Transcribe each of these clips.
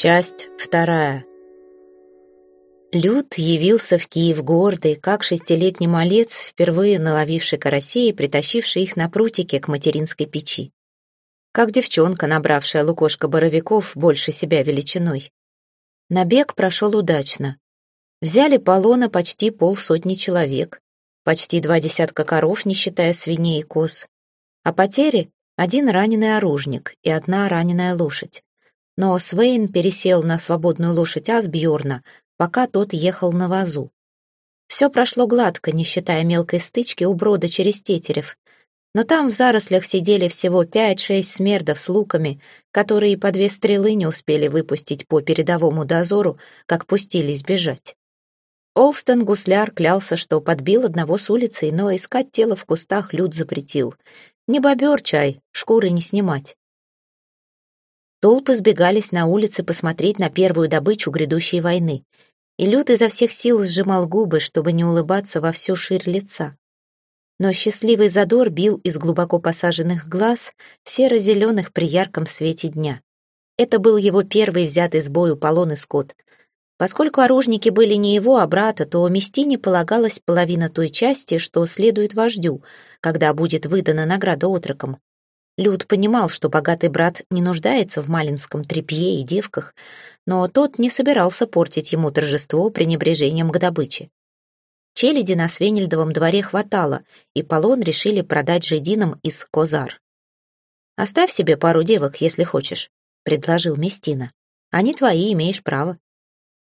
Часть вторая. Люд явился в Киев гордый, как шестилетний малец, впервые наловивший карасей и притащивший их на прутике к материнской печи. Как девчонка, набравшая лукошко боровиков больше себя величиной. Набег прошел удачно. Взяли полона почти полсотни человек, почти два десятка коров, не считая свиней и коз. А потери — один раненый оружник и одна раненая лошадь но Свейн пересел на свободную лошадь Асбьорна, пока тот ехал на вазу. Все прошло гладко, не считая мелкой стычки у брода через Тетерев. Но там в зарослях сидели всего пять-шесть смердов с луками, которые по две стрелы не успели выпустить по передовому дозору, как пустились бежать. Олстон гусляр клялся, что подбил одного с улицы, но искать тело в кустах люд запретил. Не бобер чай, шкуры не снимать. Толпы сбегались на улицы посмотреть на первую добычу грядущей войны. И Люд изо всех сил сжимал губы, чтобы не улыбаться во всю ширь лица. Но счастливый задор бил из глубоко посаженных глаз, серо-зеленых при ярком свете дня. Это был его первый взятый с бою полон и скот. Поскольку оружники были не его, а брата, то Местине полагалась половина той части, что следует вождю, когда будет выдана награда отрокам. Люд понимал, что богатый брат не нуждается в малинском тряпье и девках, но тот не собирался портить ему торжество пренебрежением к добыче. Челяди на Свенельдовом дворе хватало, и полон решили продать жидинам из Козар. «Оставь себе пару девок, если хочешь», — предложил Местина. «Они твои, имеешь право».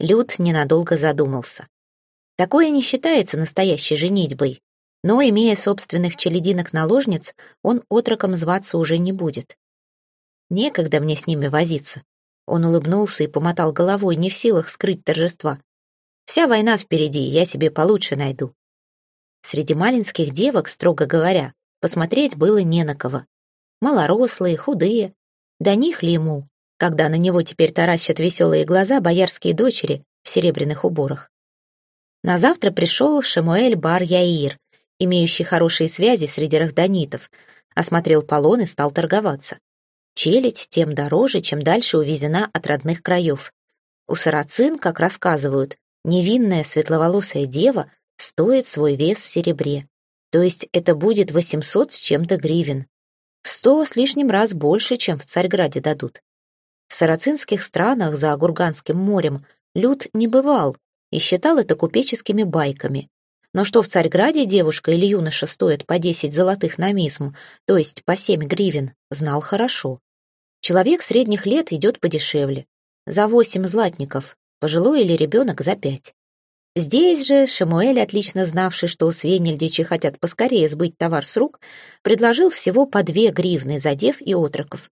Люд ненадолго задумался. Такое не считается настоящей женитьбой, но, имея собственных челединок-наложниц, он отроком зваться уже не будет. Некогда мне с ними возиться. Он улыбнулся и помотал головой, не в силах скрыть торжества. Вся война впереди, я себе получше найду. Среди малинских девок, строго говоря, посмотреть было не на кого. Малорослые, худые. До них ли ему, когда на него теперь таращат веселые глаза боярские дочери в серебряных уборах? На завтра пришел Шамуэль Бар-Яир, имеющий хорошие связи среди рахданитов, осмотрел полон и стал торговаться. Челядь тем дороже, чем дальше увезена от родных краев. У сарацин, как рассказывают, невинная светловолосая дева стоит свой вес в серебре. То есть это будет 800 с чем-то гривен. В сто с лишним раз больше, чем в Царьграде дадут. В сарацинских странах за Гурганским морем люд не бывал и считал это купеческими байками. Но что в Царьграде девушка или юноша стоят по 10 золотых на мизм, то есть по 7 гривен, знал хорошо. Человек средних лет идет подешевле. За 8 златников, пожилой или ребенок за 5. Здесь же Шамуэль, отлично знавший, что свенельдичи хотят поскорее сбыть товар с рук, предложил всего по две гривны за дев и отроков.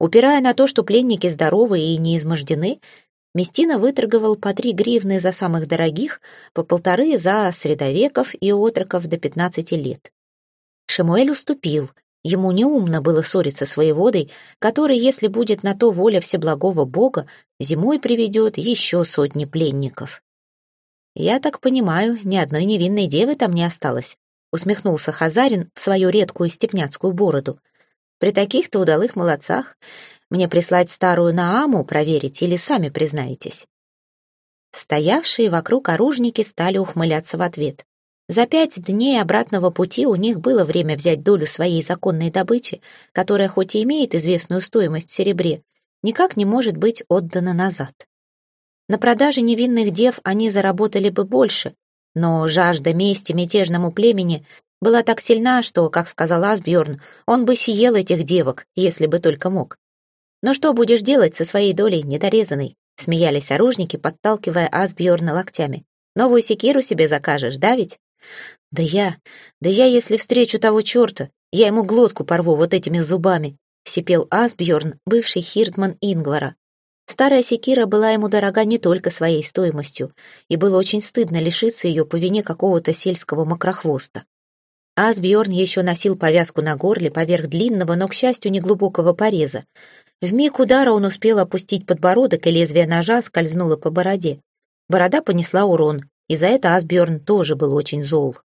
Упирая на то, что пленники здоровы и не измождены, Местина выторговал по три гривны за самых дорогих, по полторы за средовеков и отроков до пятнадцати лет. Шамуэль уступил. Ему неумно было ссориться с воеводой, который, если будет на то воля Всеблагого Бога, зимой приведет еще сотни пленников. «Я так понимаю, ни одной невинной девы там не осталось», усмехнулся Хазарин в свою редкую степняцкую бороду. «При таких-то удалых молодцах мне прислать старую Нааму проверить или сами признаетесь?» Стоявшие вокруг оружники стали ухмыляться в ответ. За пять дней обратного пути у них было время взять долю своей законной добычи, которая хоть и имеет известную стоимость в серебре, никак не может быть отдана назад. На продаже невинных дев они заработали бы больше, но жажда мести мятежному племени была так сильна, что, как сказал Асбjörn, он бы съел этих девок, если бы только мог. «Но что будешь делать со своей долей недорезанной?» Смеялись оружники, подталкивая Асбьорна локтями. «Новую секиру себе закажешь, да ведь?» «Да я... Да я, если встречу того черта, я ему глотку порву вот этими зубами», сипел Асбьорн, бывший хирдман Ингвара. Старая секира была ему дорога не только своей стоимостью, и было очень стыдно лишиться ее по вине какого-то сельского мокрохвоста. Асбьорн еще носил повязку на горле поверх длинного, но, к счастью, неглубокого пореза. В миг удара он успел опустить подбородок, и лезвие ножа скользнуло по бороде. Борода понесла урон, и за это Асбjörn тоже был очень зол.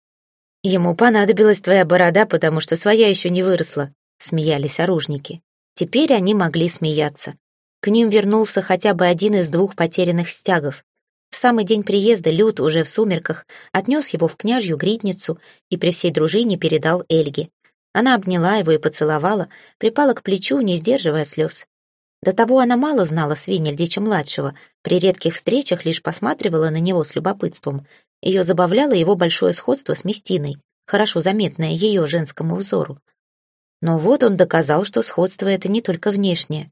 «Ему понадобилась твоя борода, потому что своя еще не выросла», — смеялись оружники. Теперь они могли смеяться. К ним вернулся хотя бы один из двух потерянных стягов. В самый день приезда Люд, уже в сумерках, отнес его в княжью гридницу и при всей дружине передал Эльге. Она обняла его и поцеловала, припала к плечу, не сдерживая слез. До того она мало знала Свинельдича-младшего, при редких встречах лишь посматривала на него с любопытством. Ее забавляло его большое сходство с Местиной, хорошо заметное ее женскому взору. Но вот он доказал, что сходство это не только внешнее.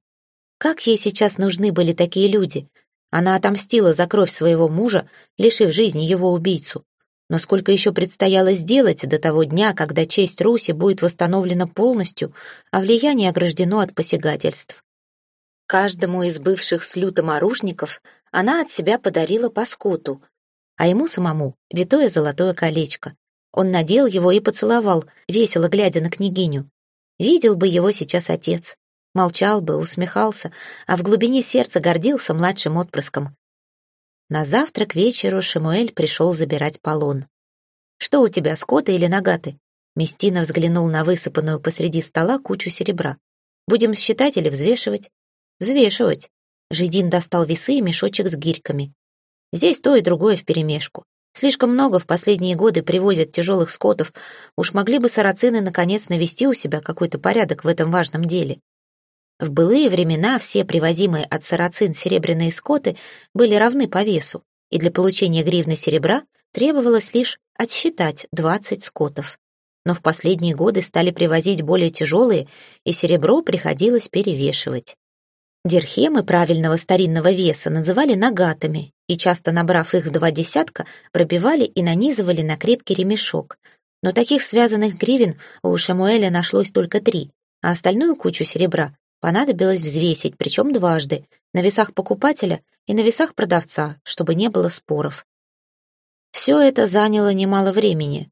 Как ей сейчас нужны были такие люди? Она отомстила за кровь своего мужа, лишив жизни его убийцу. Но сколько еще предстояло сделать до того дня, когда честь Руси будет восстановлена полностью, а влияние ограждено от посягательств? Каждому из бывших с оружников она от себя подарила по скоту, а ему самому — витое золотое колечко. Он надел его и поцеловал, весело глядя на княгиню. Видел бы его сейчас отец. Молчал бы, усмехался, а в глубине сердца гордился младшим отпрыском. На завтра к вечеру Шимуэль пришел забирать полон. «Что у тебя, скоты или нагаты?» Местина взглянул на высыпанную посреди стола кучу серебра. «Будем считать или взвешивать?» «Взвешивать». Жидин достал весы и мешочек с гирьками. «Здесь то и другое вперемешку. Слишком много в последние годы привозят тяжелых скотов. Уж могли бы сарацины наконец навести у себя какой-то порядок в этом важном деле. В былые времена все привозимые от сарацин серебряные скоты были равны по весу, и для получения гривны серебра требовалось лишь отсчитать 20 скотов. Но в последние годы стали привозить более тяжелые, и серебро приходилось перевешивать. Дирхемы правильного старинного веса называли нагатами, и часто набрав их два десятка, пробивали и нанизывали на крепкий ремешок. Но таких связанных гривен у Шамуэля нашлось только три, а остальную кучу серебра понадобилось взвесить, причем дважды, на весах покупателя и на весах продавца, чтобы не было споров. Все это заняло немало времени.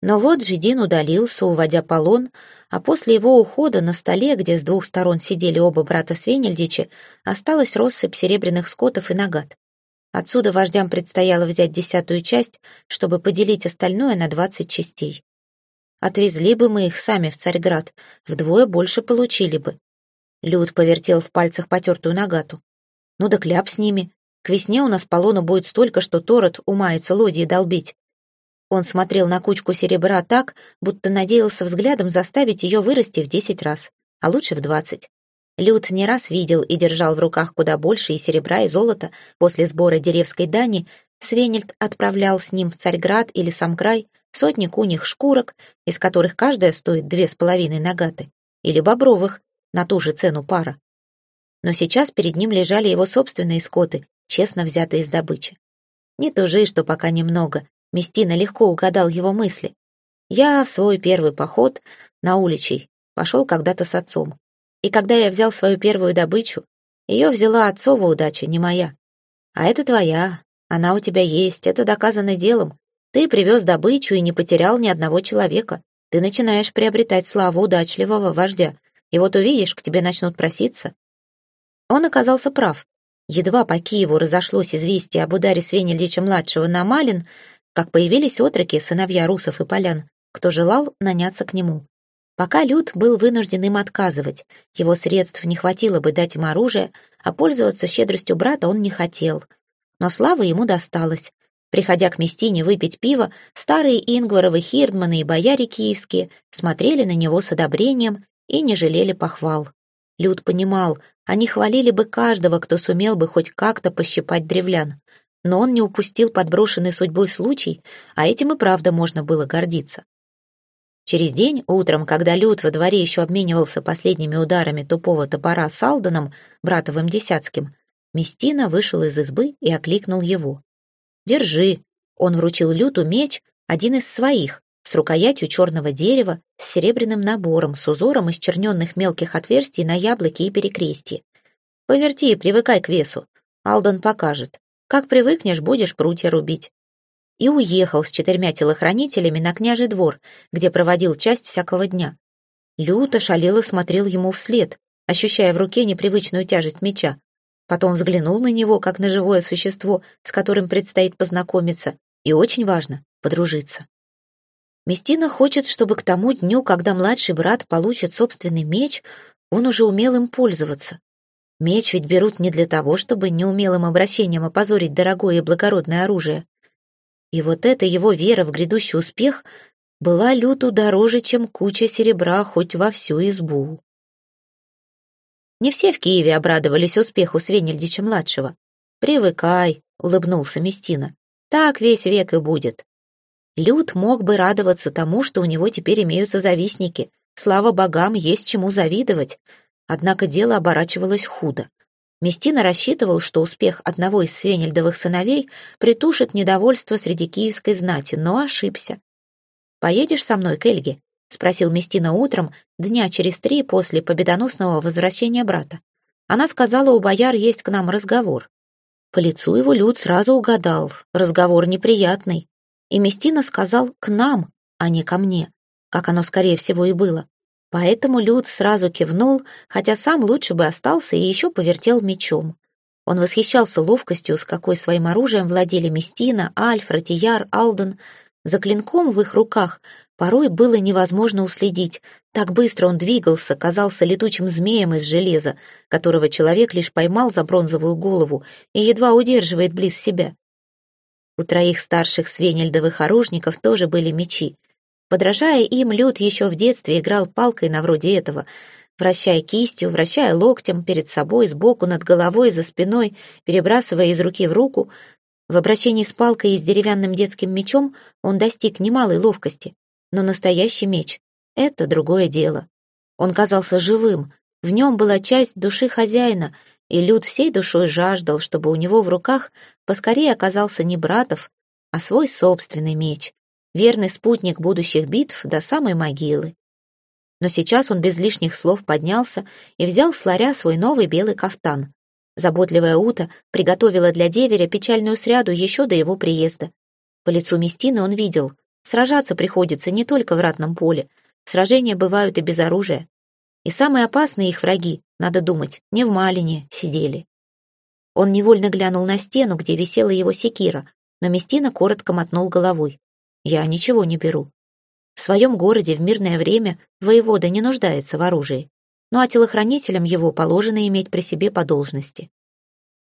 Но вот Жидин удалился, уводя полон, а после его ухода на столе, где с двух сторон сидели оба брата Свенельдичи, осталась россыпь серебряных скотов и нагат. Отсюда вождям предстояло взять десятую часть, чтобы поделить остальное на двадцать частей. Отвезли бы мы их сами в Царьград, вдвое больше получили бы. Люд повертел в пальцах потертую нагату. «Ну да кляп с ними. К весне у нас полону будет столько, что Торот умается лодии долбить». Он смотрел на кучку серебра так, будто надеялся взглядом заставить ее вырасти в десять раз, а лучше в двадцать. Люд не раз видел и держал в руках куда больше и серебра, и золота. После сбора деревской дани Свенельд отправлял с ним в Царьград или Самкрай сотни куних шкурок, из которых каждая стоит две с половиной нагаты, или бобровых, на ту же цену пара. Но сейчас перед ним лежали его собственные скоты, честно взятые из добычи. Не тужи, что пока немного. Местина легко угадал его мысли. Я в свой первый поход на уличей пошел когда-то с отцом. И когда я взял свою первую добычу, ее взяла отцова удача, не моя. А это твоя, она у тебя есть, это доказано делом. Ты привез добычу и не потерял ни одного человека. Ты начинаешь приобретать славу удачливого вождя, и вот увидишь, к тебе начнут проситься. Он оказался прав. Едва по Киеву разошлось известие об ударе Свенельдича-младшего на Малин, как появились отроки, сыновья русов и полян, кто желал наняться к нему. Пока Люд был вынужден им отказывать, его средств не хватило бы дать им оружие, а пользоваться щедростью брата он не хотел. Но слава ему досталась. Приходя к Местине выпить пиво, старые Ингваровы хирдманы и бояре киевские смотрели на него с одобрением и не жалели похвал. Люд понимал, они хвалили бы каждого, кто сумел бы хоть как-то пощипать древлян. Но он не упустил подброшенный судьбой случай, а этим и правда можно было гордиться. Через день, утром, когда Люд во дворе еще обменивался последними ударами тупого топора с Алданом, братовым десятским, Местина вышел из избы и окликнул его. «Держи!» Он вручил Люту меч, один из своих, с рукоятью черного дерева, с серебряным набором, с узором из черненных мелких отверстий на яблоке и перекрестье. Поверти и привыкай к весу. Алдан покажет. Как привыкнешь, будешь прутья рубить. И уехал с четырьмя телохранителями на княжий двор, где проводил часть всякого дня. Люто шалело смотрел ему вслед, ощущая в руке непривычную тяжесть меча. Потом взглянул на него, как на живое существо, с которым предстоит познакомиться, и очень важно — подружиться. Местина хочет, чтобы к тому дню, когда младший брат получит собственный меч, он уже умел им пользоваться. Меч ведь берут не для того, чтобы неумелым обращением опозорить дорогое и благородное оружие. И вот эта его вера в грядущий успех была люту дороже, чем куча серебра хоть во всю избу. Не все в Киеве обрадовались успеху Свенельдича-младшего. «Привыкай», — улыбнулся Местина. «Так весь век и будет». Люд мог бы радоваться тому, что у него теперь имеются завистники. Слава богам, есть чему завидовать. Однако дело оборачивалось худо. Местина рассчитывал, что успех одного из свенельдовых сыновей притушит недовольство среди киевской знати, но ошибся. «Поедешь со мной к Эльге?» — спросил Местина утром, дня через три после победоносного возвращения брата. Она сказала, у бояр есть к нам разговор. По лицу его Люд сразу угадал, разговор неприятный. И Местина сказал «к нам», а не «ко мне», как оно, скорее всего, и было. Поэтому Люд сразу кивнул, хотя сам лучше бы остался и еще повертел мечом. Он восхищался ловкостью, с какой своим оружием владели Местина, Альф, Ратияр, Алден, за клинком в их руках порой было невозможно уследить. Так быстро он двигался, казался летучим змеем из железа, которого человек лишь поймал за бронзовую голову и едва удерживает близ себя. У троих старших свенельдовых оружников тоже были мечи. Подражая им, Люд еще в детстве играл палкой на вроде этого, вращая кистью, вращая локтем перед собой, сбоку, над головой, за спиной, перебрасывая из руки в руку, в обращении с палкой и с деревянным детским мечом он достиг немалой ловкости, но настоящий меч — это другое дело. Он казался живым, в нем была часть души хозяина, и Люд всей душой жаждал, чтобы у него в руках поскорее оказался не братов, а свой собственный меч, верный спутник будущих битв до самой могилы. Но сейчас он без лишних слов поднялся и взял с ларя свой новый белый кафтан. Заботливая Ута приготовила для деверя печальную сряду еще до его приезда. По лицу Местины он видел, сражаться приходится не только в ратном поле, сражения бывают и без оружия. И самые опасные их враги, надо думать, не в Малине сидели. Он невольно глянул на стену, где висела его секира, но Местина коротко мотнул головой. «Я ничего не беру. В своем городе в мирное время воевода не нуждается в оружии ну а телохранителям его положено иметь при себе по должности.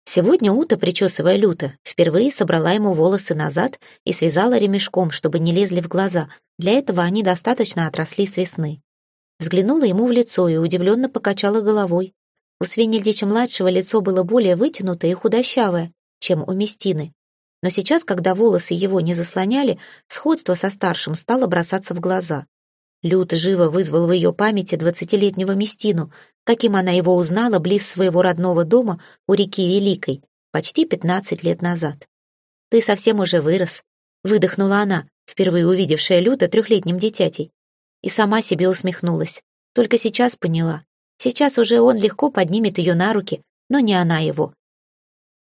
Сегодня Ута, причесывая люто, впервые собрала ему волосы назад и связала ремешком, чтобы не лезли в глаза. Для этого они достаточно отросли с весны. Взглянула ему в лицо и удивленно покачала головой. У Свенельдича-младшего лицо было более вытянутое и худощавое, чем у Местины. Но сейчас, когда волосы его не заслоняли, сходство со старшим стало бросаться в глаза. Люд живо вызвал в ее памяти двадцатилетнего Местину, каким она его узнала близ своего родного дома у реки Великой, почти пятнадцать лет назад. «Ты совсем уже вырос», — выдохнула она, впервые увидевшая Люда трехлетним дитятей. И сама себе усмехнулась. Только сейчас поняла. Сейчас уже он легко поднимет ее на руки, но не она его.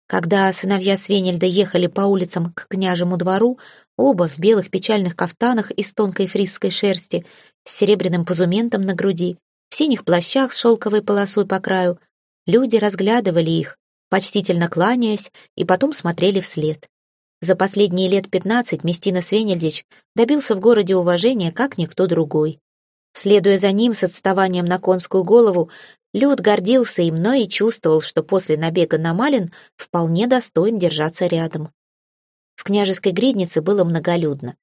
Когда сыновья Свенельда ехали по улицам к княжему двору, Оба в белых печальных кафтанах из тонкой фрисской шерсти, с серебряным позументом на груди, в синих плащах с шелковой полосой по краю. Люди разглядывали их, почтительно кланяясь, и потом смотрели вслед. За последние лет пятнадцать Местина Свенельдич добился в городе уважения, как никто другой. Следуя за ним с отставанием на конскую голову, Люд гордился им, но и чувствовал, что после набега на Малин вполне достоин держаться рядом. В княжеской гриднице было многолюдно.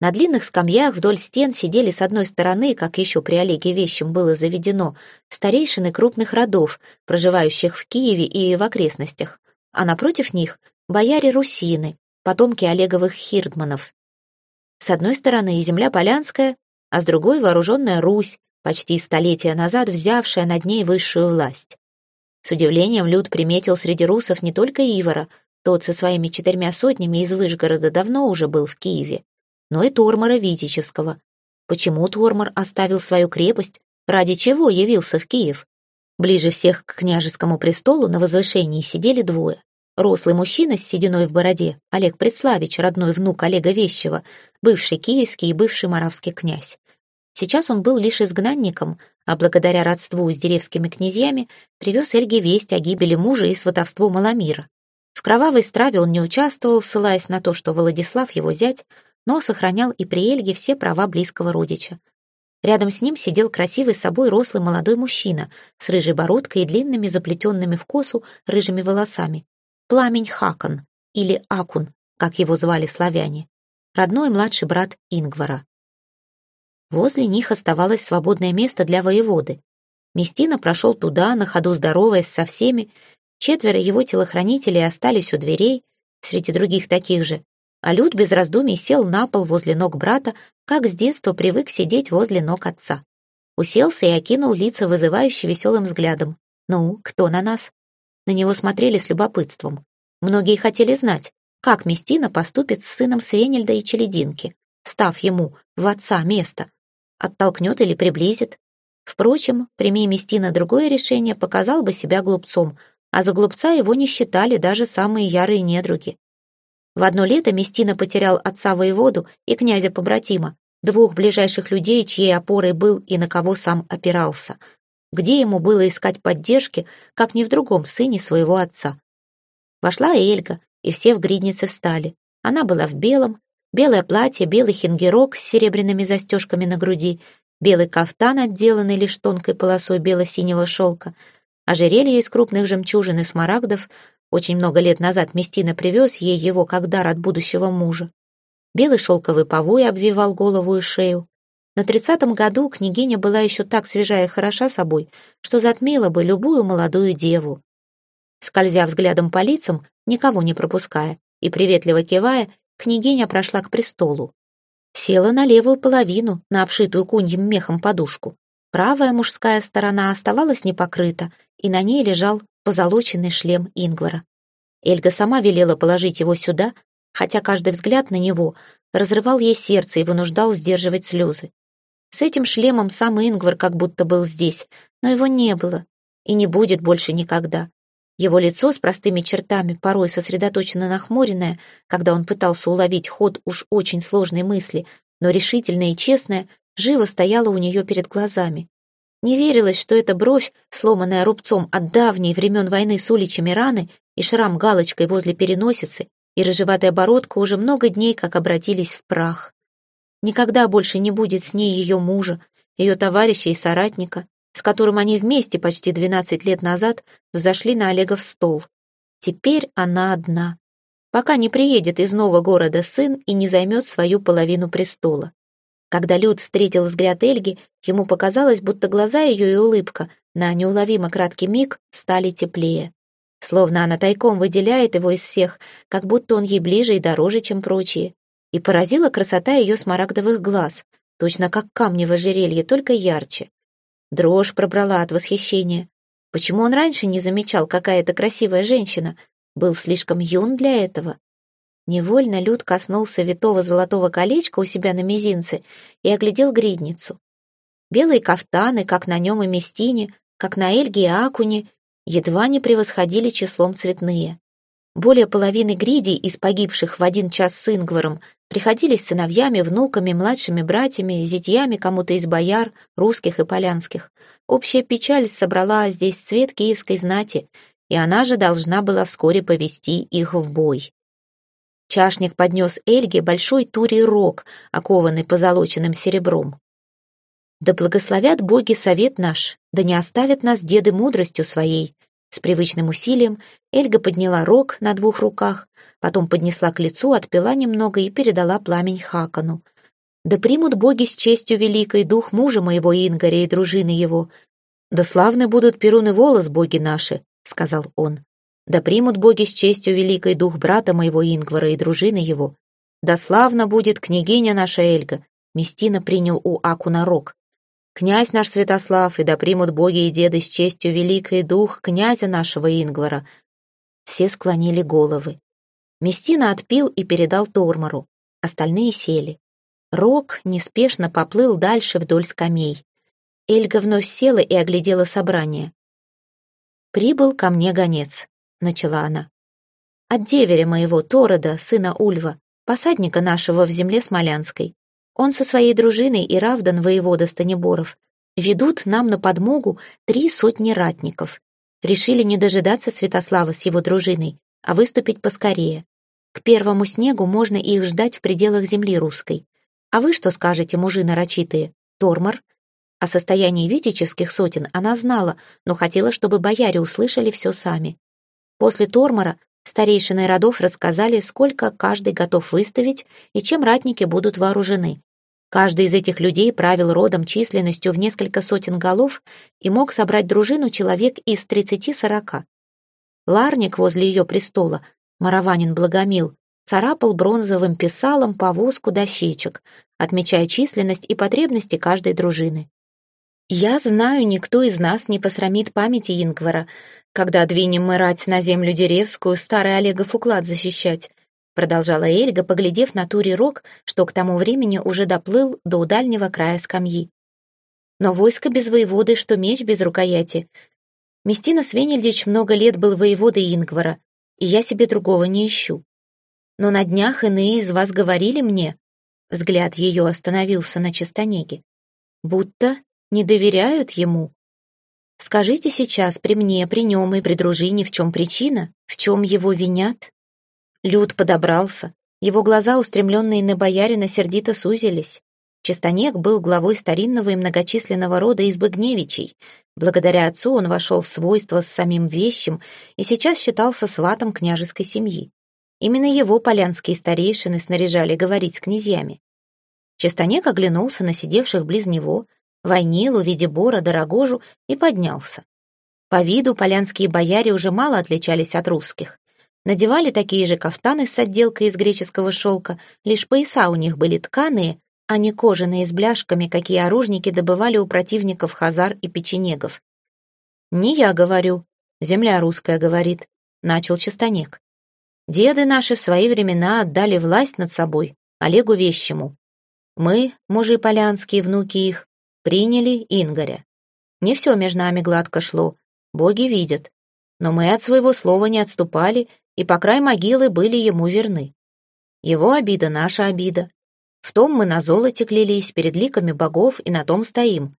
На длинных скамьях вдоль стен сидели с одной стороны, как еще при Олеге Вещем было заведено, старейшины крупных родов, проживающих в Киеве и в окрестностях, а напротив них — бояре-русины, потомки Олеговых хирдманов. С одной стороны земля Полянская, а с другой — вооруженная Русь, почти столетия назад взявшая над ней высшую власть. С удивлением Люд приметил среди русов не только Ивара, тот со своими четырьмя сотнями из Выжгорода давно уже был в Киеве, но и Тормора Витичевского. Почему Тормор оставил свою крепость? Ради чего явился в Киев? Ближе всех к княжескому престолу на возвышении сидели двое. Рослый мужчина с сединой в бороде, Олег Предславич, родной внук Олега Вещева, бывший киевский и бывший моравский князь. Сейчас он был лишь изгнанником, а благодаря родству с деревскими князьями привез Эльге весть о гибели мужа и сватовству Маламира. В кровавой страве он не участвовал, ссылаясь на то, что Владислав его зять, но сохранял и при Эльге все права близкого родича. Рядом с ним сидел красивый собой рослый молодой мужчина с рыжей бородкой и длинными заплетенными в косу рыжими волосами. Пламень Хакон, или Акун, как его звали славяне, родной младший брат Ингвара. Возле них оставалось свободное место для воеводы. Местина прошел туда, на ходу здороваясь со всеми. Четверо его телохранителей остались у дверей, среди других таких же, а Люд без раздумий сел на пол возле ног брата, как с детства привык сидеть возле ног отца. Уселся и окинул лица вызывающе веселым взглядом. «Ну, кто на нас?» На него смотрели с любопытством. Многие хотели знать, как Местина поступит с сыном Свенельда и Челединки, став ему в отца место. Оттолкнет или приблизит. Впрочем, прими Местина другое решение, показал бы себя глупцом, а за глупца его не считали даже самые ярые недруги. В одно лето Местина потерял отца воеводу и князя-побратима, двух ближайших людей, чьей опорой был и на кого сам опирался. Где ему было искать поддержки, как ни в другом сыне своего отца? Вошла Эльга, и все в гриднице встали. Она была в белом, белое платье, белый хингерок с серебряными застежками на груди, белый кафтан, отделанный лишь тонкой полосой бело-синего шелка, ожерелье из крупных жемчужин и смарагдов, очень много лет назад Местина привез ей его как дар от будущего мужа. Белый шелковый повой обвивал голову и шею. На тридцатом году княгиня была еще так свежа и хороша собой, что затмила бы любую молодую деву. Скользя взглядом по лицам, никого не пропуская, и приветливо кивая, княгиня прошла к престолу. Села на левую половину, на обшитую куньим мехом подушку. Правая мужская сторона оставалась непокрыта, и на ней лежал позолоченный шлем Ингвара. Эльга сама велела положить его сюда, хотя каждый взгляд на него разрывал ей сердце и вынуждал сдерживать слезы. С этим шлемом сам Ингвар как будто был здесь, но его не было и не будет больше никогда. Его лицо с простыми чертами, порой сосредоточенно нахмуренное, когда он пытался уловить ход уж очень сложной мысли, но решительное и честное, живо стояло у нее перед глазами. Не верилось, что эта бровь, сломанная рубцом от давней времен войны с уличами раны, и шрам галочкой возле переносицы, и рыжеватая бородка уже много дней как обратились в прах. Никогда больше не будет с ней ее мужа, ее товарища и соратника, с которым они вместе почти 12 лет назад взошли на Олегов стол. Теперь она одна, пока не приедет из нового города сын и не займет свою половину престола. Когда Люд встретил взгляд Эльги, ему показалось, будто глаза ее и улыбка на неуловимо краткий миг стали теплее. Словно она тайком выделяет его из всех, как будто он ей ближе и дороже, чем прочие. И поразила красота ее смарагдовых глаз, точно как камни в ожерелье, только ярче. Дрожь пробрала от восхищения. Почему он раньше не замечал, какая это красивая женщина? Был слишком юн для этого. Невольно Люд коснулся витого золотого колечка у себя на мизинце и оглядел гридницу. Белые кафтаны, как на нем и Местине, как на Эльге и Акуне, едва не превосходили числом цветные. Более половины гридей из погибших в один час с Ингваром приходились сыновьями, внуками, младшими братьями, зятьями кому-то из бояр, русских и полянских. Общая печаль собрала здесь цвет киевской знати, и она же должна была вскоре повести их в бой. Чашник поднес Эльге большой турий рог, окованный позолоченным серебром. «Да благословят боги совет наш, да не оставят нас деды мудростью своей». С привычным усилием Эльга подняла рог на двух руках, потом поднесла к лицу, отпила немного и передала пламень Хакану. «Да примут боги с честью великой дух мужа моего Ингаря и дружины его. Да славны будут перун и волос боги наши», — сказал он. Да примут боги с честью великой дух брата моего Ингвара и дружины его. Да славно будет княгиня наша Эльга. Местина принял у Акуна рог. Князь наш Святослав, и да примут боги и деды с честью великой дух князя нашего Ингвара. Все склонили головы. Местина отпил и передал Тормору. Остальные сели. Рог неспешно поплыл дальше вдоль скамей. Эльга вновь села и оглядела собрание. Прибыл ко мне гонец. — начала она. «От деверя моего, Торода, сына Ульва, посадника нашего в земле Смолянской. Он со своей дружиной и Равдан, воевода Станиборов, ведут нам на подмогу три сотни ратников. Решили не дожидаться Святослава с его дружиной, а выступить поскорее. К первому снегу можно их ждать в пределах земли русской. А вы что скажете, мужи нарочитые? Тормор. О состоянии витических сотен она знала, но хотела, чтобы бояре услышали все сами. После Тормора старейшины родов рассказали, сколько каждый готов выставить и чем ратники будут вооружены. Каждый из этих людей правил родом численностью в несколько сотен голов и мог собрать дружину человек из тридцати-сорока. Ларник возле ее престола, Мараванин Благомил, царапал бронзовым писалом повозку дощечек, отмечая численность и потребности каждой дружины. «Я знаю, никто из нас не посрамит памяти Ингвара, когда двинем мы рать на землю деревскую, старый Олегов уклад защищать», продолжала Эльга, поглядев на Тури Рог, что к тому времени уже доплыл до дальнего края скамьи. «Но войско без воеводы, что меч без рукояти. Местина Свенельдич много лет был воеводой Ингвара, и я себе другого не ищу. Но на днях иные из вас говорили мне, взгляд ее остановился на чистонеге, будто не доверяют ему. Скажите сейчас при мне, при нем и при дружине, в чем причина, в чем его винят? Люд подобрался, его глаза, устремленные на боярина, сердито сузились. Чистонек был главой старинного и многочисленного рода избы Гневичей. Благодаря отцу он вошел в свойство с самим вещим и сейчас считался сватом княжеской семьи. Именно его полянские старейшины снаряжали говорить с князьями. Чистонек оглянулся на сидевших близ него, Войнилу, Видебора, Дорогожу и поднялся. По виду полянские бояре уже мало отличались от русских. Надевали такие же кафтаны с отделкой из греческого шелка, лишь пояса у них были тканые, а не кожаные с бляшками, какие оружники добывали у противников хазар и печенегов. «Не я говорю, земля русская говорит», — начал Чистонек. Деды наши в свои времена отдали власть над собой, Олегу Вещему. Мы, мужи полянские, внуки их, приняли Ингоря. Не все между нами гладко шло, боги видят. Но мы от своего слова не отступали и по край могилы были ему верны. Его обида — наша обида. В том мы на золоте клялись перед ликами богов и на том стоим.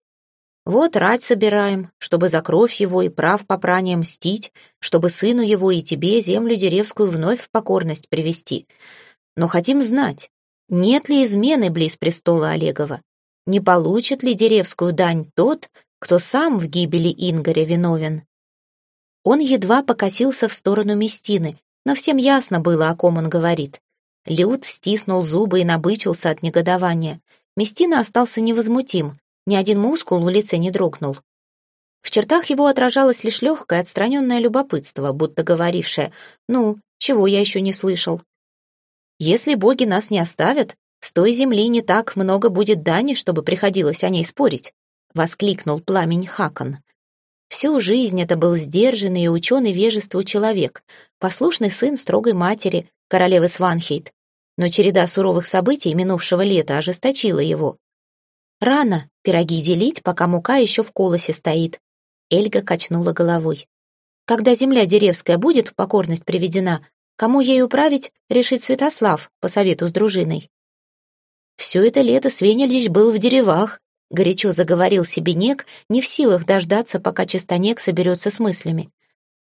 Вот рать собираем, чтобы за кровь его и прав попрания мстить, чтобы сыну его и тебе землю деревскую вновь в покорность привести. Но хотим знать, нет ли измены близ престола Олегова? Не получит ли деревскую дань тот, кто сам в гибели Ингоря виновен? Он едва покосился в сторону Местины, но всем ясно было, о ком он говорит. Люд стиснул зубы и набычился от негодования. Местина остался невозмутим, ни один мускул в лице не дрогнул. В чертах его отражалось лишь легкое отстраненное любопытство, будто говорившее «Ну, чего я еще не слышал?» «Если боги нас не оставят, с той земли не так много будет дани, чтобы приходилось о ней спорить», — воскликнул пламень Хакон. Всю жизнь это был сдержанный и ученый вежеству человек, послушный сын строгой матери, королевы Сванхейт. Но череда суровых событий минувшего лета ожесточила его. Рано пироги делить, пока мука еще в колосе стоит. Эльга качнула головой. Когда земля деревская будет в покорность приведена, кому ей управить, решит Святослав по совету с дружиной. Все это лето Свенельич был в деревах, горячо заговорил Себенек, не в силах дождаться, пока Чистонек соберется с мыслями.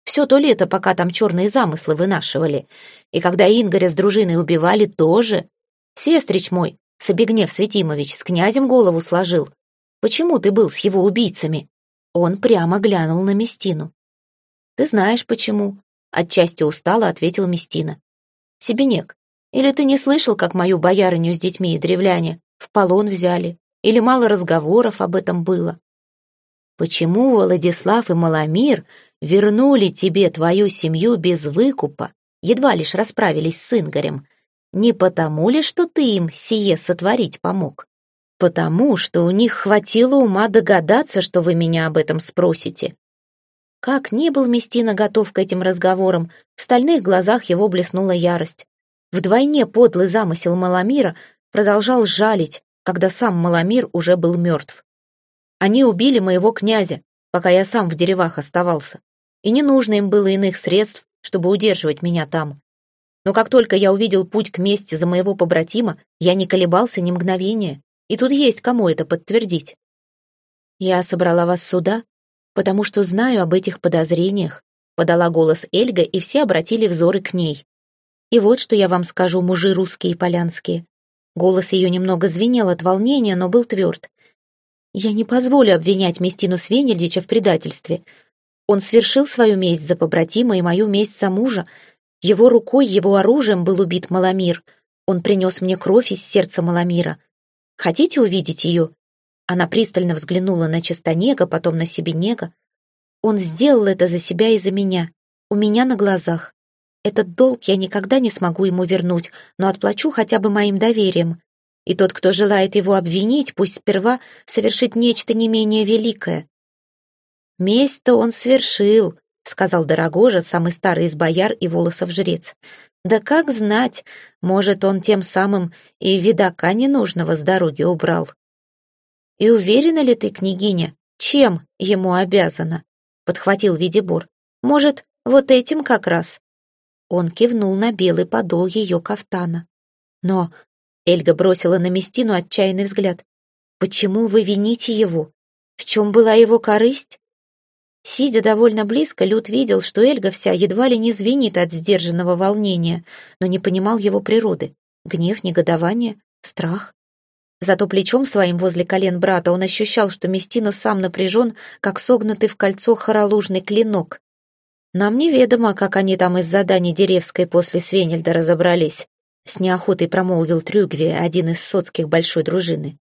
Все то лето, пока там черные замыслы вынашивали. И когда Ингоря с дружиной убивали, тоже. Сестрич мой, Собегнев Светимович с князем голову сложил. Почему ты был с его убийцами? Он прямо глянул на Местину. Ты знаешь почему? Отчасти устало ответил Местина. Себенек, или ты не слышал, как мою боярыню с детьми и древляне в полон взяли? Или мало разговоров об этом было? Почему Владислав и Маломир вернули тебе твою семью без выкупа, едва лишь расправились с Ингорем, не потому ли, что ты им сие сотворить помог? Потому что у них хватило ума догадаться, что вы меня об этом спросите. Как ни был Местина готов к этим разговорам, в стальных глазах его блеснула ярость. Вдвойне подлый замысел Маламира продолжал жалить, когда сам Маламир уже был мертв. Они убили моего князя, пока я сам в деревах оставался, и не нужно им было иных средств, чтобы удерживать меня там. Но как только я увидел путь к мести за моего побратима, я не колебался ни мгновения. И тут есть кому это подтвердить. Я собрала вас сюда, потому что знаю об этих подозрениях, подала голос Эльга, и все обратили взоры к ней. И вот что я вам скажу, мужи русские и полянские. Голос ее немного звенел от волнения, но был тверд. Я не позволю обвинять Местину Свенельдича в предательстве. Он свершил свою месть за побратима и мою месть за мужа. Его рукой, его оружием был убит Маломир. Он принес мне кровь из сердца Маломира. Хотите увидеть ее?» Она пристально взглянула на Чистонега, потом на Себенега. «Он сделал это за себя и за меня, у меня на глазах. Этот долг я никогда не смогу ему вернуть, но отплачу хотя бы моим доверием. И тот, кто желает его обвинить, пусть сперва совершит нечто не менее великое». «Месть-то он свершил», — сказал Дорогожа, самый старый из бояр и волосов жрец. «Да как знать, может, он тем самым и видака ненужного с дороги убрал». «И уверена ли ты, княгиня, чем ему обязана?» — подхватил Видибор. «Может, вот этим как раз?» Он кивнул на белый подол ее кафтана. «Но...» — Эльга бросила на Местину отчаянный взгляд. «Почему вы вините его? В чем была его корысть?» Сидя довольно близко, Люд видел, что Эльга вся едва ли не звенит от сдержанного волнения, но не понимал его природы. Гнев, негодование, страх. Зато плечом своим возле колен брата он ощущал, что Местина сам напряжен, как согнутый в кольцо хоролужный клинок. Нам неведомо, как они там из заданий Деревской после Свенельда разобрались. С неохотой промолвил Трюгве, один из соцких большой дружины.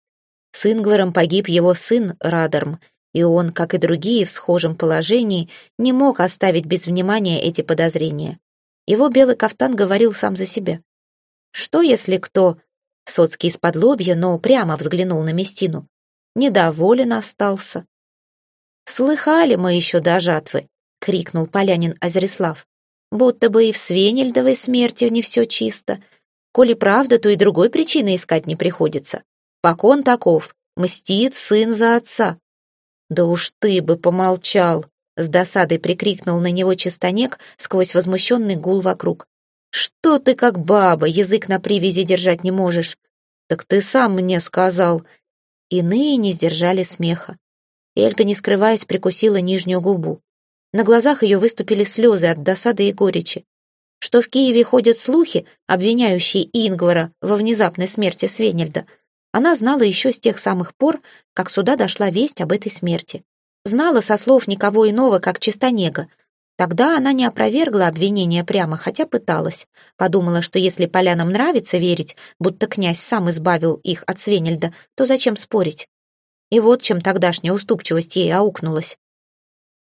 С Ингваром погиб его сын Радарм, и он, как и другие в схожем положении, не мог оставить без внимания эти подозрения. Его белый кафтан говорил сам за себя. Что, если кто Соцкий из-под лобья, но прямо взглянул на Местину. Недоволен остался. «Слыхали мы еще до жатвы!» — крикнул полянин Азерислав. «Будто бы и в Свенельдовой смерти не все чисто. Коли правда, то и другой причины искать не приходится. Покон таков, мстит сын за отца». «Да уж ты бы помолчал!» — с досадой прикрикнул на него чистонек сквозь возмущенный гул вокруг. «Что ты как баба, язык на привязи держать не можешь? Так ты сам мне сказал». Иные не сдержали смеха. Элька, не скрываясь, прикусила нижнюю губу. На глазах ее выступили слезы от досады и горечи. Что в Киеве ходят слухи, обвиняющие Ингвара во внезапной смерти Свенельда, она знала еще с тех самых пор, как сюда дошла весть об этой смерти. Знала со слов никого иного, как Чистонега, Тогда она не опровергла обвинения прямо, хотя пыталась. Подумала, что если полянам нравится верить, будто князь сам избавил их от Свенельда, то зачем спорить? И вот чем тогдашняя уступчивость ей аукнулась.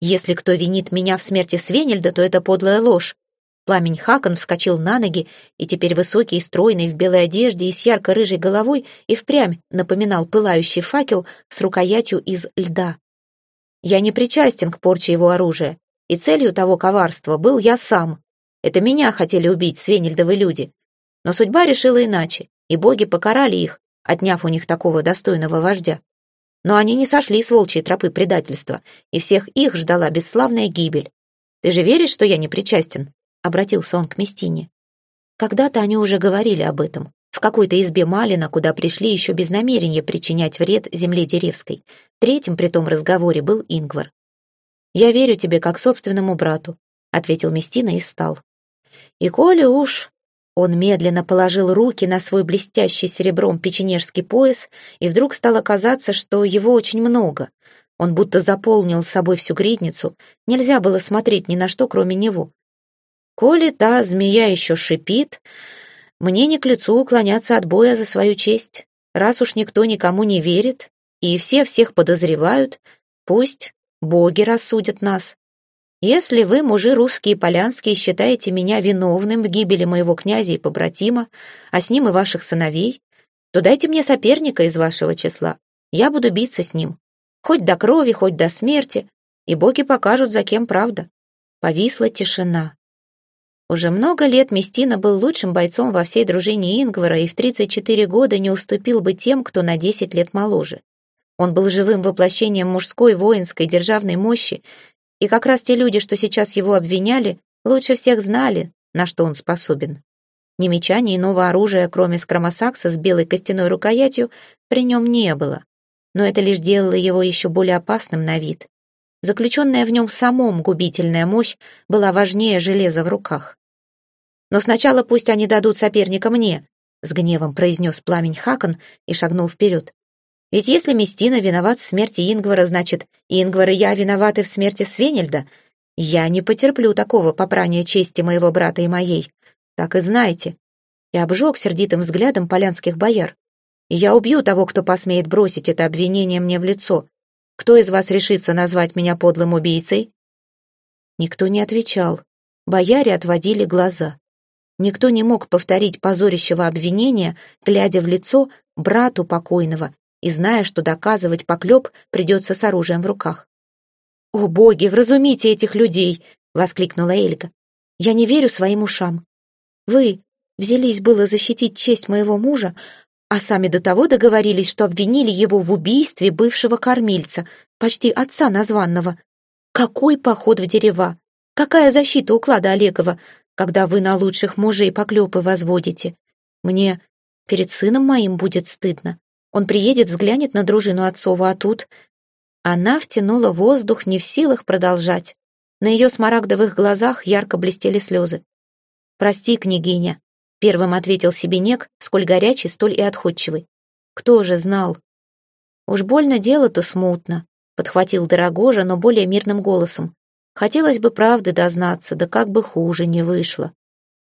«Если кто винит меня в смерти Свенельда, то это подлая ложь». Пламень Хакон вскочил на ноги, и теперь высокий и стройный, в белой одежде и с ярко-рыжей головой, и впрямь напоминал пылающий факел с рукоятью из льда. «Я не причастен к порче его оружия. И целью того коварства был я сам. Это меня хотели убить свенельдовы люди. Но судьба решила иначе, и боги покарали их, отняв у них такого достойного вождя. Но они не сошли с волчьей тропы предательства, и всех их ждала бесславная гибель. «Ты же веришь, что я не причастен?» — обратился он к Местине. Когда-то они уже говорили об этом, в какой-то избе Малина, куда пришли еще без намерения причинять вред земле Деревской. Третьим при том разговоре был Ингвар. «Я верю тебе, как собственному брату», — ответил Местина и встал. «И коли уж...» Он медленно положил руки на свой блестящий серебром печенежский пояс, и вдруг стало казаться, что его очень много. Он будто заполнил собой всю гридницу, нельзя было смотреть ни на что, кроме него. «Коли та змея еще шипит, мне не к лицу уклоняться от боя за свою честь. Раз уж никто никому не верит, и все всех подозревают, пусть Боги рассудят нас. Если вы, мужи русские и полянские, считаете меня виновным в гибели моего князя и побратима, а с ним и ваших сыновей, то дайте мне соперника из вашего числа. Я буду биться с ним. Хоть до крови, хоть до смерти, и боги покажут, за кем правда. Повисла тишина. Уже много лет Местина был лучшим бойцом во всей дружине Ингвара и в 34 года не уступил бы тем, кто на 10 лет моложе. Он был живым воплощением мужской воинской державной мощи, и как раз те люди, что сейчас его обвиняли, лучше всех знали, на что он способен. Ни меча, ни иного оружия, кроме скромосакса с белой костяной рукоятью, при нем не было. Но это лишь делало его еще более опасным на вид. Заключенная в нем самом губительная мощь была важнее железа в руках. «Но сначала пусть они дадут соперника мне», — с гневом произнес пламень Хакон и шагнул вперед. Ведь если Местина виноват в смерти Ингвара, значит, Ингвар и я виноваты в смерти Свенельда. Я не потерплю такого попрания чести моего брата и моей. Так и знайте. И обжег сердитым взглядом полянских бояр. Я убью того, кто посмеет бросить это обвинение мне в лицо. Кто из вас решится назвать меня подлым убийцей?» Никто не отвечал. Бояре отводили глаза. Никто не мог повторить позорящего обвинения, глядя в лицо брату покойного и зная, что доказывать поклеп придется с оружием в руках. «О, боги, вразумите этих людей!» — воскликнула Эльга. «Я не верю своим ушам. Вы взялись было защитить честь моего мужа, а сами до того договорились, что обвинили его в убийстве бывшего кормильца, почти отца названного. Какой поход в дерева? Какая защита уклада Олегова, когда вы на лучших мужей поклепы возводите? Мне перед сыном моим будет стыдно. Он приедет, взглянет на дружину отцову, а тут... Она втянула воздух, не в силах продолжать. На ее смарагдовых глазах ярко блестели слезы. «Прости, княгиня», — первым ответил себе Нек, сколь горячий, столь и отходчивый. «Кто же знал?» «Уж больно дело-то смутно», — подхватил Дорогожа, но более мирным голосом. «Хотелось бы правды дознаться, да как бы хуже не вышло».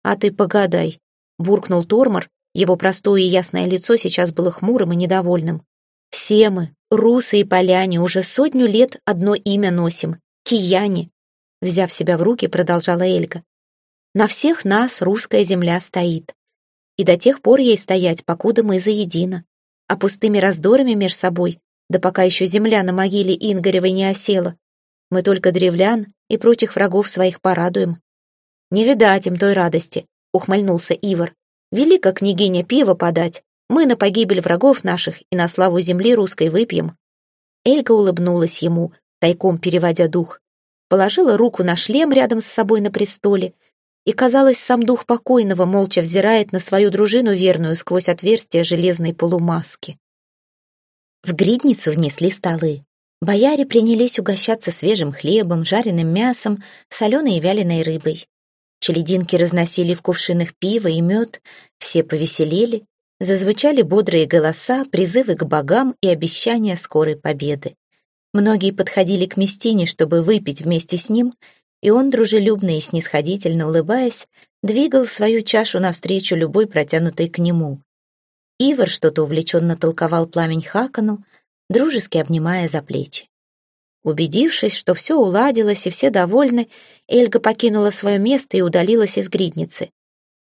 «А ты погадай», — буркнул Тормор, его простое и ясное лицо сейчас было хмурым и недовольным. «Все мы, русы и поляне, уже сотню лет одно имя носим — кияне», взяв себя в руки, продолжала Эльга. «На всех нас русская земля стоит. И до тех пор ей стоять, покуда мы заедино. А пустыми раздорами меж собой, да пока еще земля на могиле Ингаревой не осела, мы только древлян и прочих врагов своих порадуем». «Не видать им той радости», — ухмыльнулся Ивар. Велика княгиня пиво подать. Мы на погибель врагов наших и на славу земли русской выпьем». Эльга улыбнулась ему, тайком переводя дух. Положила руку на шлем рядом с собой на престоле, и, казалось, сам дух покойного молча взирает на свою дружину верную сквозь отверстие железной полумаски. В гридницу внесли столы. Бояре принялись угощаться свежим хлебом, жареным мясом, соленой и вяленой рыбой. Челединки разносили в кувшинах пиво и мед, все повеселели, зазвучали бодрые голоса, призывы к богам и обещания скорой победы. Многие подходили к Местине, чтобы выпить вместе с ним, и он, дружелюбно и снисходительно улыбаясь, двигал свою чашу навстречу любой протянутой к нему. Ивар что-то увлеченно толковал пламень Хакану, дружески обнимая за плечи. Убедившись, что все уладилось и все довольны, Эльга покинула свое место и удалилась из гридницы.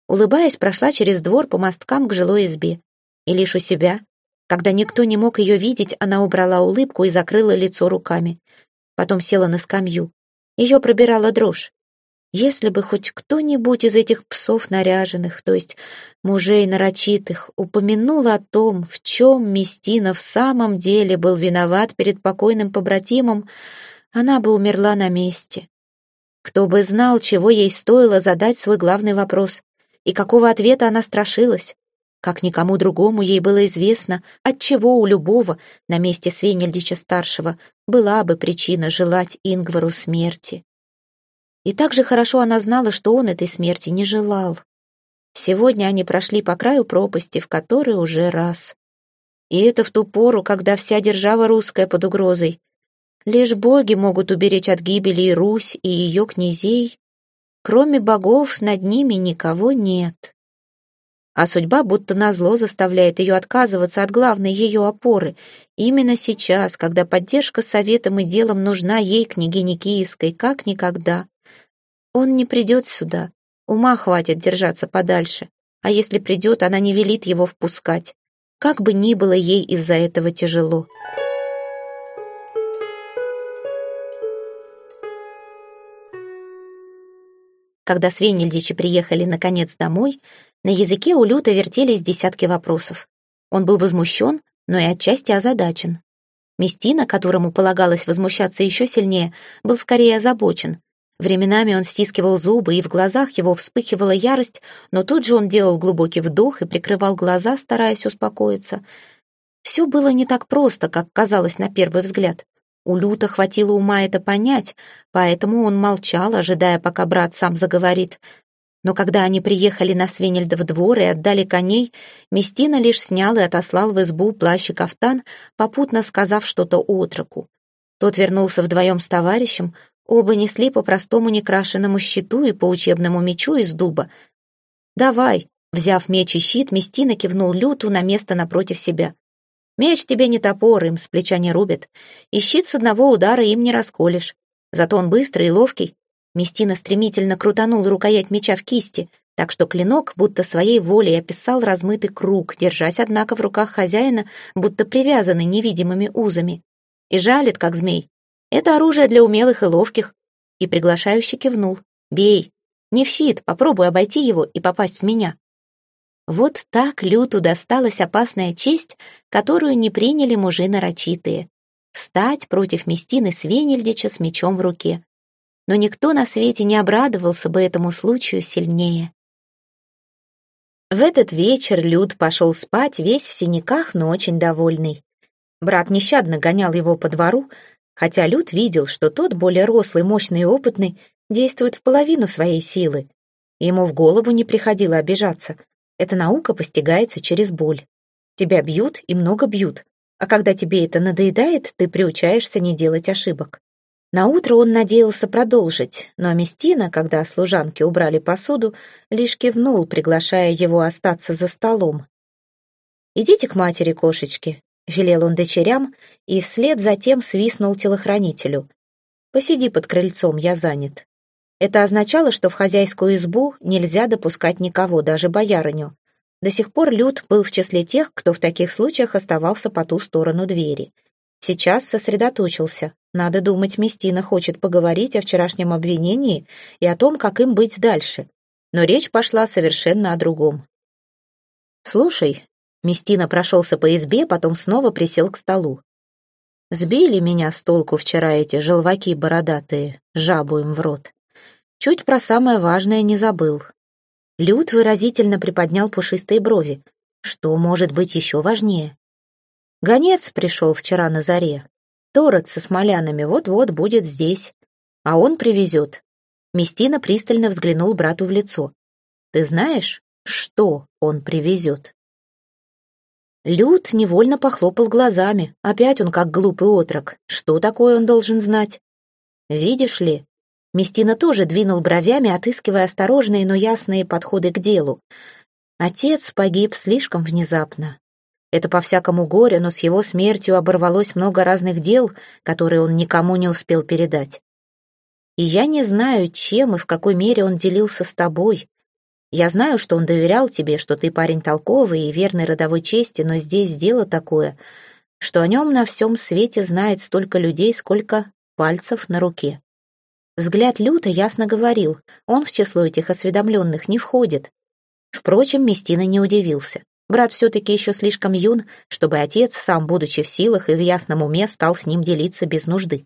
Улыбаясь, прошла через двор по мосткам к жилой избе. И лишь у себя, когда никто не мог ее видеть, она убрала улыбку и закрыла лицо руками. Потом села на скамью. Ее пробирала дрожь. Если бы хоть кто-нибудь из этих псов наряженных, то есть мужей нарочитых, упомянул о том, в чем Местина в самом деле был виноват перед покойным побратимом, она бы умерла на месте. Кто бы знал, чего ей стоило задать свой главный вопрос, и какого ответа она страшилась. Как никому другому ей было известно, отчего у любого на месте Свенельдича-старшего была бы причина желать Ингвару смерти. И также хорошо она знала, что он этой смерти не желал. Сегодня они прошли по краю пропасти, в которой уже раз. И это в ту пору, когда вся держава русская под угрозой. Лишь боги могут уберечь от гибели и Русь, и ее князей. Кроме богов над ними никого нет. А судьба будто назло заставляет ее отказываться от главной ее опоры. Именно сейчас, когда поддержка советом и делом нужна ей, княгине Киевской, как никогда. Он не придет сюда. Ума хватит держаться подальше. А если придет, она не велит его впускать. Как бы ни было ей из-за этого тяжело. Когда Свенельдичи приехали наконец домой, на языке у Люта вертелись десятки вопросов. Он был возмущен, но и отчасти озадачен. Местина, которому полагалось возмущаться еще сильнее, был скорее озабочен. Временами он стискивал зубы, и в глазах его вспыхивала ярость, но тут же он делал глубокий вдох и прикрывал глаза, стараясь успокоиться. Все было не так просто, как казалось на первый взгляд. У Люта хватило ума это понять, поэтому он молчал, ожидая, пока брат сам заговорит. Но когда они приехали на Свенельдов двор и отдали коней, Местина лишь снял и отослал в избу плащ и кафтан, попутно сказав что-то отроку. Тот вернулся вдвоем с товарищем, оба несли по простому некрашенному щиту и по учебному мечу из дуба. «Давай», — взяв меч и щит, Местина кивнул Люту на место напротив себя. «Меч тебе не топор, им с плеча не рубит, и щит с одного удара им не расколешь. Зато он быстрый и ловкий, Местина стремительно крутанул рукоять меча в кисти, так что клинок будто своей волей описал размытый круг, держась, однако, в руках хозяина, будто привязанный невидимыми узами. И жалит, как змей. Это оружие для умелых и ловких. И приглашающий кивнул. «Бей! Не в щит, попробуй обойти его и попасть в меня». Вот так Люту досталась опасная честь, которую не приняли мужи нарочитые. Встать против Местины Свенельдича с мечом в руке но никто на свете не обрадовался бы этому случаю сильнее. В этот вечер Люд пошел спать весь в синяках, но очень довольный. Брат нещадно гонял его по двору, хотя Люд видел, что тот, более рослый, мощный и опытный, действует в половину своей силы. Ему в голову не приходило обижаться. Эта наука постигается через боль. Тебя бьют и много бьют, а когда тебе это надоедает, ты приучаешься не делать ошибок. На утро он надеялся продолжить, но Местина, когда служанки убрали посуду, лишь кивнул, приглашая его остаться за столом. «Идите к матери кошечки», — велел он дочерям, и вслед затем свистнул телохранителю. «Посиди под крыльцом, я занят». Это означало, что в хозяйскую избу нельзя допускать никого, даже боярыню. До сих пор Люд был в числе тех, кто в таких случаях оставался по ту сторону двери. Сейчас сосредоточился. Надо думать, Местина хочет поговорить о вчерашнем обвинении и о том, как им быть дальше. Но речь пошла совершенно о другом. «Слушай», — Местина прошелся по избе, потом снова присел к столу. «Сбили меня с толку вчера эти желваки бородатые, жабу им в рот. Чуть про самое важное не забыл». Люд выразительно приподнял пушистые брови. «Что может быть еще важнее?» Гонец пришел вчера на заре. Торот со смолянами вот-вот будет здесь. А он привезет. Местина пристально взглянул брату в лицо. Ты знаешь, что он привезет? Люд невольно похлопал глазами. Опять он как глупый отрок. Что такое он должен знать? Видишь ли, Местина тоже двинул бровями, отыскивая осторожные, но ясные подходы к делу. Отец погиб слишком внезапно. Это по-всякому горе, но с его смертью оборвалось много разных дел, которые он никому не успел передать. И я не знаю, чем и в какой мере он делился с тобой. Я знаю, что он доверял тебе, что ты парень толковый и верный родовой чести, но здесь дело такое, что о нем на всем свете знает столько людей, сколько пальцев на руке. Взгляд Люта ясно говорил, он в число этих осведомленных не входит. Впрочем, Местина не удивился. Брат все-таки еще слишком юн, чтобы отец, сам будучи в силах и в ясном уме, стал с ним делиться без нужды.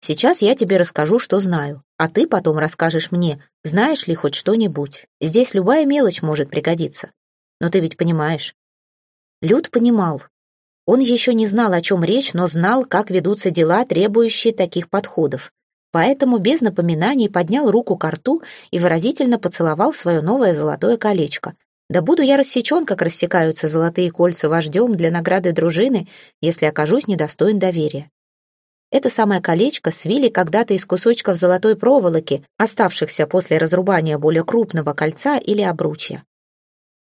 Сейчас я тебе расскажу, что знаю, а ты потом расскажешь мне, знаешь ли хоть что-нибудь. Здесь любая мелочь может пригодиться. Но ты ведь понимаешь. Люд понимал. Он еще не знал, о чем речь, но знал, как ведутся дела, требующие таких подходов. Поэтому без напоминаний поднял руку к рту и выразительно поцеловал свое новое золотое колечко, да буду я рассечен, как рассекаются золотые кольца вождем для награды дружины, если окажусь недостоин доверия. Это самое колечко свили когда-то из кусочков золотой проволоки, оставшихся после разрубания более крупного кольца или обручья.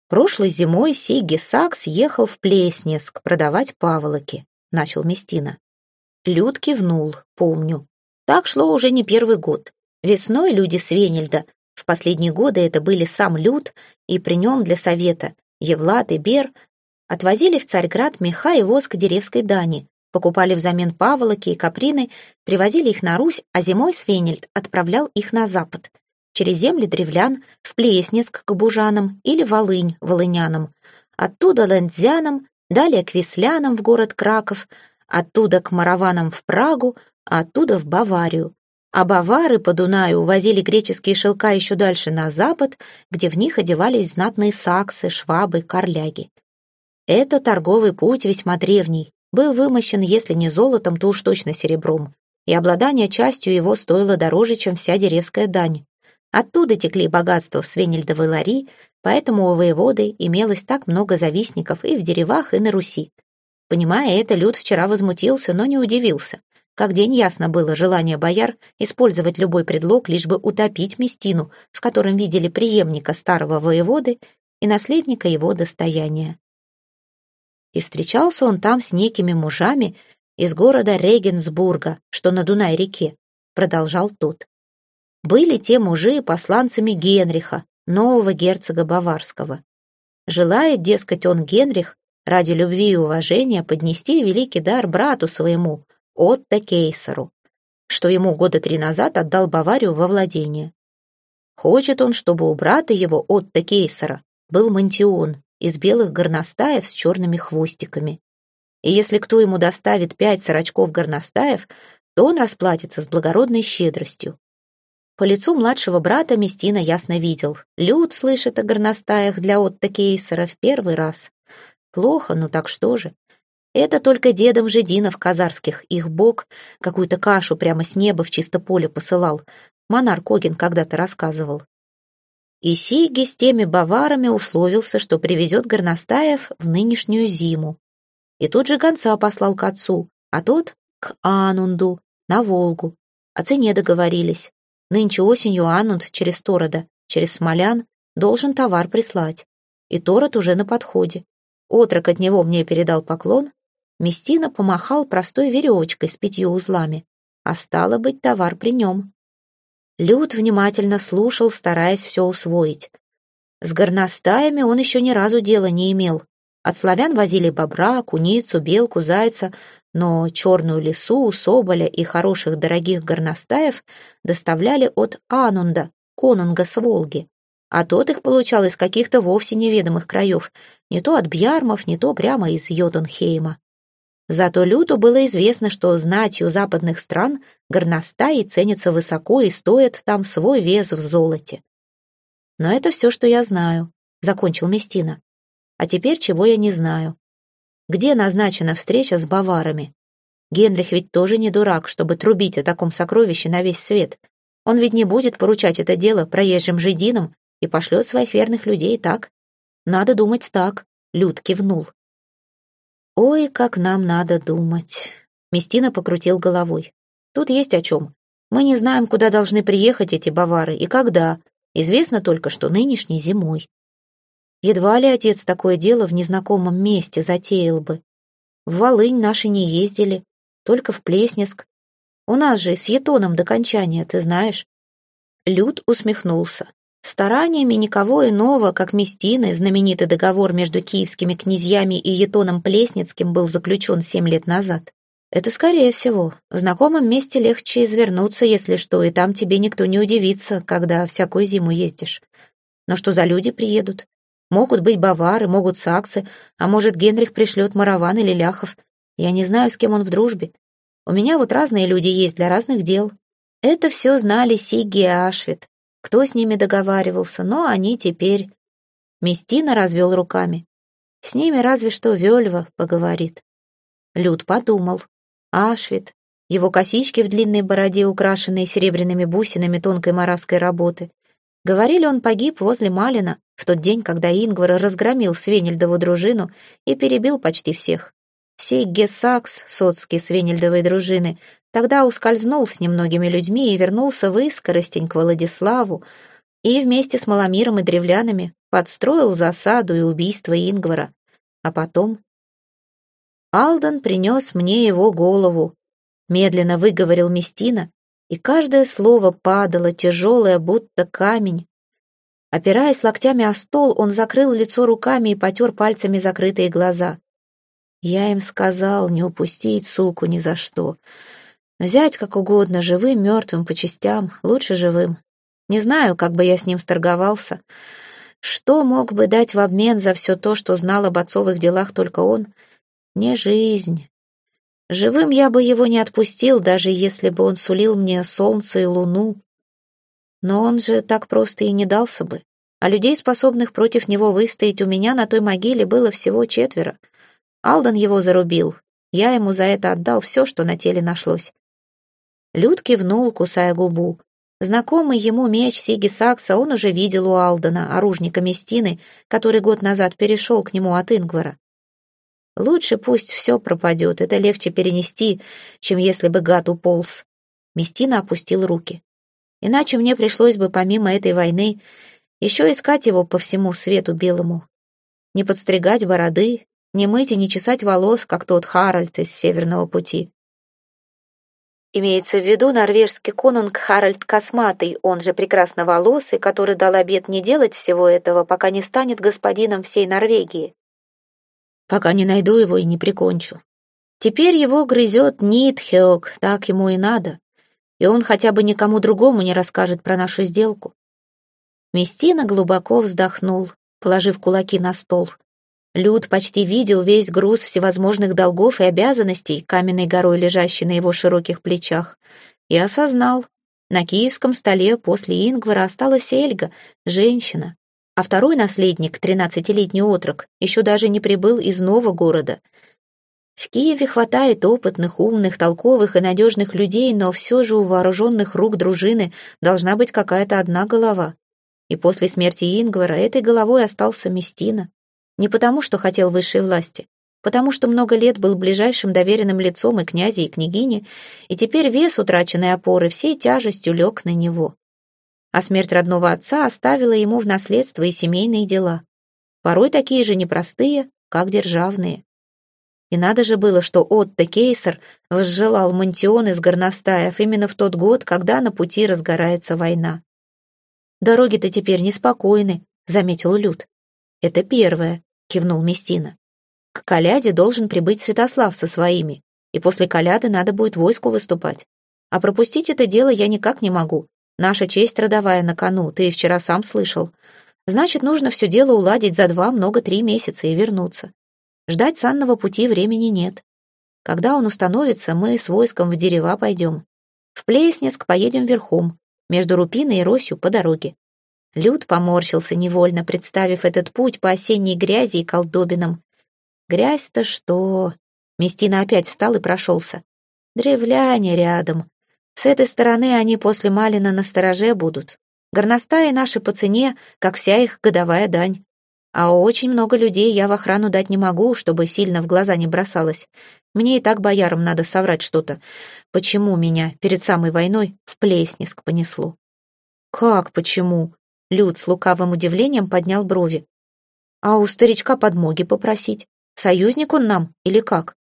Прошлой зимой Сигги Сакс ехал в Плеснеск продавать паволоки, начал Местина. Люд кивнул, помню. Так шло уже не первый год. Весной люди Свенельда в последние годы это были сам Люд и при нем для совета Евлад и Бер отвозили в Царьград меха и воск деревской дани, покупали взамен паволоки и каприны, привозили их на Русь, а зимой Свенельд отправлял их на запад, через земли древлян, в Плеснецк к бужанам или Волынь волынянам, оттуда лендзянам, далее к веслянам в город Краков, оттуда к мараванам в Прагу, а оттуда в Баварию, а бавары по Дунаю увозили греческие шелка еще дальше на запад, где в них одевались знатные саксы, швабы, корляги. Это торговый путь весьма древний, был вымощен, если не золотом, то уж точно серебром, и обладание частью его стоило дороже, чем вся деревская дань. Оттуда текли богатства в Свенельдовой лари, поэтому у воеводы имелось так много завистников и в деревах, и на Руси. Понимая это, Люд вчера возмутился, но не удивился. Как день ясно было желание бояр использовать любой предлог, лишь бы утопить Местину, в котором видели преемника старого воеводы и наследника его достояния. И встречался он там с некими мужами из города Регенсбурга, что на Дунай-реке, продолжал тот. Были те мужи посланцами Генриха, нового герцога Баварского. Желает, дескать, он Генрих, ради любви и уважения поднести великий дар брату своему, Отто Кейсеру, что ему года три назад отдал Баварию во владение. Хочет он, чтобы у брата его, Отто Кейсера, был мантион из белых горностаев с черными хвостиками. И если кто ему доставит пять сорочков горностаев, то он расплатится с благородной щедростью. По лицу младшего брата Местина ясно видел. Люд слышит о горностаях для Отто Кейсера в первый раз. Плохо, ну так что же? Это только дедом жидинов казарских, их бог, какую-то кашу прямо с неба в чисто поле посылал. Монар Когин когда-то рассказывал. И Сиги с теми баварами условился, что привезет горностаев в нынешнюю зиму. И тут же гонца послал к отцу, а тот — к Анунду, на Волгу. О цене договорились. Нынче осенью Анунд через Торода, через Смолян, должен товар прислать. И Тород уже на подходе. Отрок от него мне передал поклон. Местина помахал простой веревочкой с пятью узлами. А стало быть, товар при нем. Люд внимательно слушал, стараясь все усвоить. С горностаями он еще ни разу дела не имел. От славян возили бобра, куницу, белку, зайца, но черную лису, соболя и хороших дорогих горностаев доставляли от Анунда, конунга с Волги. А тот их получал из каких-то вовсе неведомых краев, не то от Бьярмов, не то прямо из Йотунхейма. Зато Люту было известно, что знатью западных стран горностаи ценятся высоко и стоят там свой вес в золоте. Но это все, что я знаю, — закончил Местина. А теперь чего я не знаю. Где назначена встреча с баварами? Генрих ведь тоже не дурак, чтобы трубить о таком сокровище на весь свет. Он ведь не будет поручать это дело проезжим жидинам и пошлет своих верных людей так. Надо думать так, — Люд кивнул. «Ой, как нам надо думать!» Местина покрутил головой. «Тут есть о чем. Мы не знаем, куда должны приехать эти бавары и когда. Известно только, что нынешней зимой. Едва ли отец такое дело в незнакомом месте затеял бы. В Волынь наши не ездили, только в Плеснеск. У нас же с Етоном до кончания, ты знаешь». Люд усмехнулся. Стараниями никого иного, как Местины, знаменитый договор между киевскими князьями и Етоном Плесницким был заключен семь лет назад. Это скорее всего. В знакомом месте легче извернуться, если что, и там тебе никто не удивится, когда всякую зиму ездишь. Но что за люди приедут? Могут быть бавары, могут саксы, а может, Генрих пришлет мараван или ляхов. Я не знаю, с кем он в дружбе. У меня вот разные люди есть для разных дел. Это все знали Сигги и Ашвит кто с ними договаривался, но они теперь... Местина развел руками. С ними разве что Вельва поговорит. Люд подумал. Ашвит, его косички в длинной бороде, украшенные серебряными бусинами тонкой маравской работы. Говорили, он погиб возле Малина в тот день, когда Ингвар разгромил Свенельдову дружину и перебил почти всех. Сей Гессакс, соцкий Свенельдовой дружины, Тогда ускользнул с немногими людьми и вернулся в Искоростень к Владиславу, и вместе с Маломиром и древлянами подстроил засаду и убийство Ингвара. А потом... Алдан принес мне его голову, медленно выговорил Местина, и каждое слово падало, тяжелое, будто камень. Опираясь локтями о стол, он закрыл лицо руками и потер пальцами закрытые глаза. Я им сказал не упустить суку ни за что. Взять как угодно, живым, мертвым, по частям, лучше живым. Не знаю, как бы я с ним сторговался. Что мог бы дать в обмен за все то, что знал об отцовых делах только он? Не жизнь. Живым я бы его не отпустил, даже если бы он сулил мне солнце и луну. Но он же так просто и не дался бы. А людей, способных против него выстоять, у меня на той могиле было всего четверо. Алдан его зарубил. Я ему за это отдал все, что на теле нашлось. Люд кивнул, кусая губу. Знакомый ему меч Сиги Сакса он уже видел у Алдена, оружника Местины, который год назад перешел к нему от Ингвара. Лучше пусть все пропадет, это легче перенести, чем если бы гад уполз. Местина опустил руки. Иначе мне пришлось бы помимо этой войны еще искать его по всему свету белому. Не подстригать бороды, не мыть и не чесать волос, как тот Харальд из Северного пути. Имеется в виду норвежский конунг Харальд Косматый, он же прекрасноволосый, который дал обет не делать всего этого, пока не станет господином всей Норвегии. Пока не найду его и не прикончу. Теперь его грызет Нитхеок, так ему и надо. И он хотя бы никому другому не расскажет про нашу сделку. Местина глубоко вздохнул, положив кулаки на стол. Люд почти видел весь груз всевозможных долгов и обязанностей, каменной горой лежащей на его широких плечах, и осознал, на киевском столе после Ингвара осталась Эльга, женщина, а второй наследник, тринадцатилетний отрок, еще даже не прибыл из нового города. В Киеве хватает опытных, умных, толковых и надежных людей, но все же у вооруженных рук дружины должна быть какая-то одна голова. И после смерти Ингвара этой головой остался Местина. Не потому, что хотел высшей власти, потому что много лет был ближайшим доверенным лицом и князя, и княгини, и теперь вес утраченной опоры всей тяжестью лег на него. А смерть родного отца оставила ему в наследство и семейные дела, порой такие же непростые, как державные. И надо же было, что Отто Кейсер возжелал мантион из горностаев именно в тот год, когда на пути разгорается война. «Дороги-то теперь неспокойны», — заметил Люд. «Это первое кивнул Местина. К коляде должен прибыть Святослав со своими, и после коляды надо будет войску выступать. А пропустить это дело я никак не могу. Наша честь родовая на кону, ты вчера сам слышал. Значит, нужно все дело уладить за два, много три месяца и вернуться. Ждать санного пути времени нет. Когда он установится, мы с войском в дерева пойдем. В Плеснеск поедем верхом, между Рупиной и Росью по дороге. Люд поморщился невольно, представив этот путь по осенней грязи и колдобинам. Грязь-то что? Местина опять встал и прошелся. Древляне рядом. С этой стороны они после Малина на стороже будут. Горностаи наши по цене, как вся их годовая дань. А очень много людей я в охрану дать не могу, чтобы сильно в глаза не бросалось. Мне и так боярам надо соврать что-то. Почему меня перед самой войной в Плеснеск понесло? Как почему? Люд с лукавым удивлением поднял брови. «А у старичка подмоги попросить? Союзник он нам или как?»